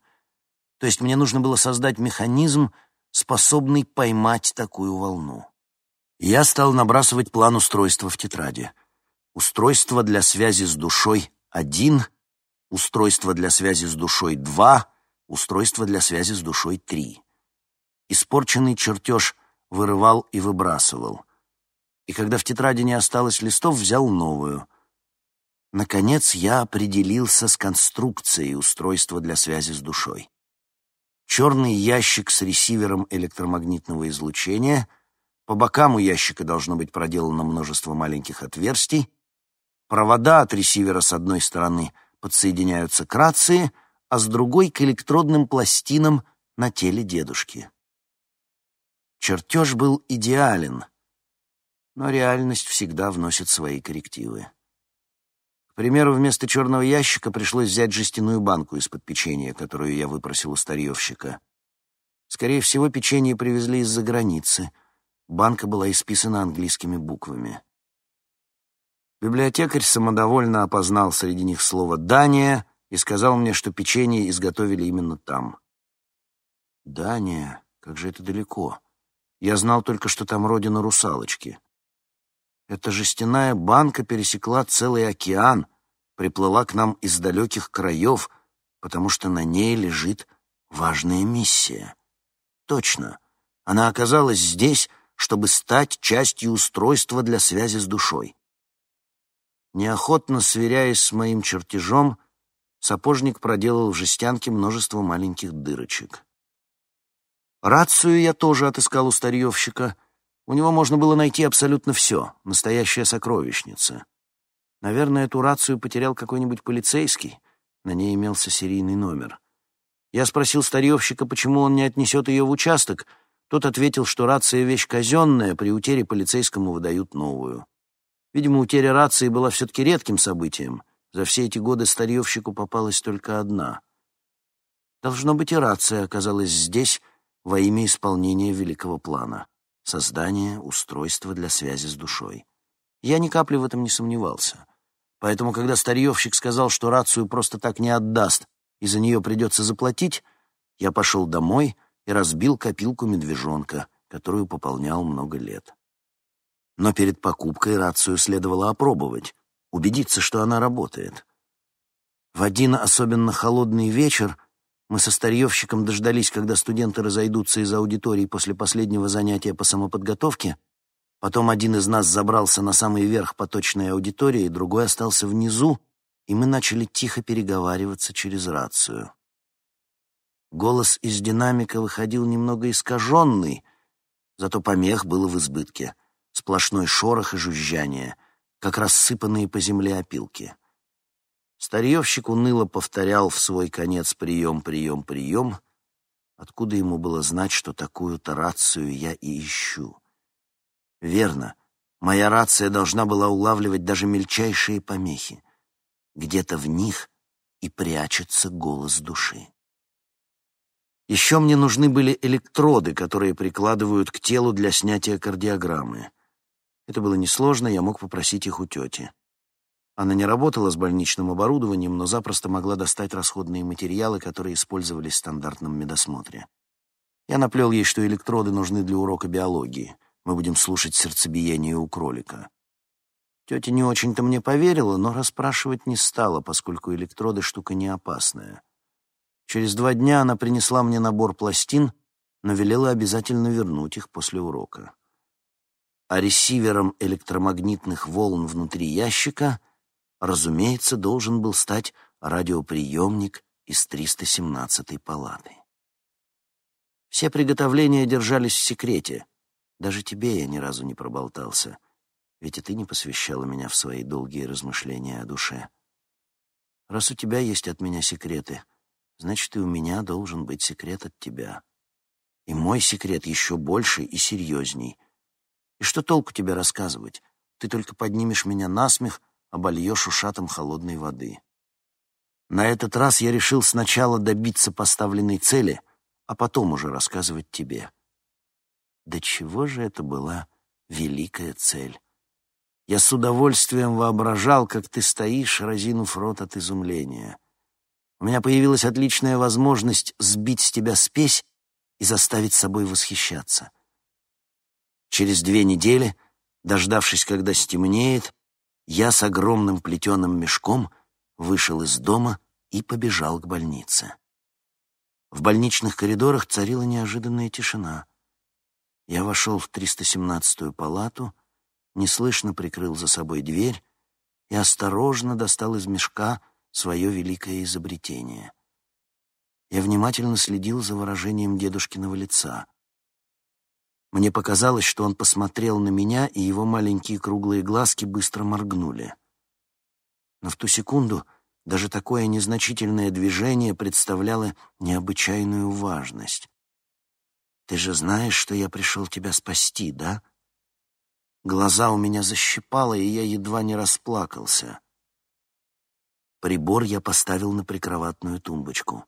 То есть мне нужно было создать механизм, способный поймать такую волну. Я стал набрасывать план устройства в тетради. Устройство для связи с душой — один, устройство для связи с душой — два, устройство для связи с душой три. Испорченный чертеж вырывал и выбрасывал. И когда в тетради не осталось листов, взял новую. Наконец я определился с конструкцией устройства для связи с душой. Черный ящик с ресивером электромагнитного излучения, по бокам у ящика должно быть проделано множество маленьких отверстий, провода от ресивера с одной стороны подсоединяются к рации — а с другой — к электродным пластинам на теле дедушки. Чертеж был идеален, но реальность всегда вносит свои коррективы. К примеру, вместо черного ящика пришлось взять жестяную банку из-под печенья, которую я выпросил у старьевщика. Скорее всего, печенье привезли из-за границы. Банка была исписана английскими буквами. Библиотекарь самодовольно опознал среди них слово «Дания», и сказал мне, что печенье изготовили именно там. Дания, как же это далеко. Я знал только, что там родина русалочки. Эта жестяная банка пересекла целый океан, приплыла к нам из далеких краев, потому что на ней лежит важная миссия. Точно, она оказалась здесь, чтобы стать частью устройства для связи с душой. Неохотно сверяясь с моим чертежом, Сапожник проделал в жестянке множество маленьких дырочек. Рацию я тоже отыскал у старьевщика. У него можно было найти абсолютно все, настоящая сокровищница. Наверное, эту рацию потерял какой-нибудь полицейский. На ней имелся серийный номер. Я спросил старьевщика, почему он не отнесет ее в участок. Тот ответил, что рация — вещь казенная, при утере полицейскому выдают новую. Видимо, утеря рации была все-таки редким событием — за все эти годы старьевщику попалась только одна. Должно быть, и рация оказалась здесь во имя исполнения великого плана — создания устройства для связи с душой. Я ни капли в этом не сомневался. Поэтому, когда старьевщик сказал, что рацию просто так не отдаст и за нее придется заплатить, я пошел домой и разбил копилку медвежонка, которую пополнял много лет. Но перед покупкой рацию следовало опробовать, убедиться, что она работает. В один особенно холодный вечер мы со старьевщиком дождались, когда студенты разойдутся из аудитории после последнего занятия по самоподготовке. Потом один из нас забрался на самый верх поточной аудитории, другой остался внизу, и мы начали тихо переговариваться через рацию. Голос из динамика выходил немного искаженный, зато помех было в избытке. Сплошной шорох и жужжание — как рассыпанные по земле опилки. Старьевщик уныло повторял в свой конец прием, прием, прием. Откуда ему было знать, что такую-то рацию я и ищу? Верно, моя рация должна была улавливать даже мельчайшие помехи. Где-то в них и прячется голос души. Еще мне нужны были электроды, которые прикладывают к телу для снятия кардиограммы. Это было несложно, я мог попросить их у тети. Она не работала с больничным оборудованием, но запросто могла достать расходные материалы, которые использовались в стандартном медосмотре. Я наплел ей, что электроды нужны для урока биологии. Мы будем слушать сердцебиение у кролика. Тетя не очень-то мне поверила, но расспрашивать не стала, поскольку электроды — штука не опасная. Через два дня она принесла мне набор пластин, но велела обязательно вернуть их после урока. А ресивером электромагнитных волн внутри ящика, разумеется, должен был стать радиоприемник из 317-й палаты. Все приготовления держались в секрете. Даже тебе я ни разу не проболтался, ведь и ты не посвящала меня в свои долгие размышления о душе. Раз у тебя есть от меня секреты, значит, и у меня должен быть секрет от тебя. И мой секрет еще больше и серьезней. И что толку тебе рассказывать? Ты только поднимешь меня на смех, обольешь ушатом холодной воды. На этот раз я решил сначала добиться поставленной цели, а потом уже рассказывать тебе. Да чего же это была великая цель? Я с удовольствием воображал, как ты стоишь, разинув рот от изумления. У меня появилась отличная возможность сбить с тебя спесь и заставить собой восхищаться. Через две недели, дождавшись, когда стемнеет, я с огромным плетеным мешком вышел из дома и побежал к больнице. В больничных коридорах царила неожиданная тишина. Я вошел в 317-ю палату, неслышно прикрыл за собой дверь и осторожно достал из мешка свое великое изобретение. Я внимательно следил за выражением дедушкиного лица. Мне показалось, что он посмотрел на меня, и его маленькие круглые глазки быстро моргнули. Но в ту секунду даже такое незначительное движение представляло необычайную важность. «Ты же знаешь, что я пришел тебя спасти, да?» Глаза у меня защипало, и я едва не расплакался. Прибор я поставил на прикроватную тумбочку.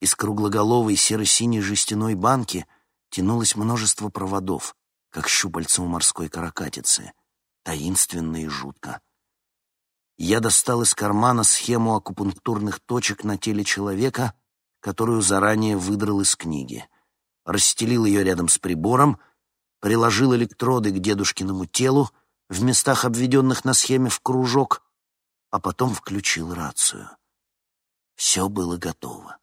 Из круглоголовой серо-синей жестяной банки тянулось множество проводов, как щупальца у морской каракатицы. Таинственно и жутко. Я достал из кармана схему акупунктурных точек на теле человека, которую заранее выдрал из книги. Расстелил ее рядом с прибором, приложил электроды к дедушкиному телу в местах, обведенных на схеме в кружок, а потом включил рацию. Все было готово.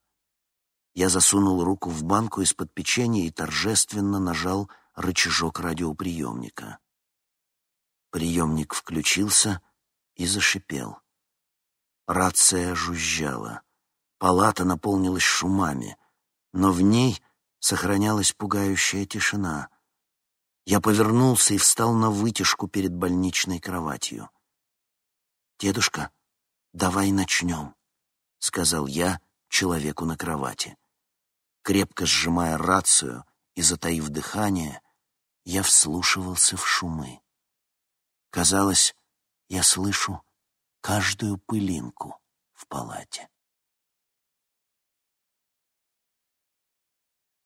Я засунул руку в банку из-под печенья и торжественно нажал рычажок радиоприемника. Приемник включился и зашипел. Рация жужжала. Палата наполнилась шумами, но в ней сохранялась пугающая тишина. Я повернулся и встал на вытяжку перед больничной кроватью. «Дедушка, давай начнем», — сказал я человеку на кровати. Крепко сжимая рацию и затаив дыхание, я вслушивался в шумы. Казалось, я слышу каждую пылинку в палате.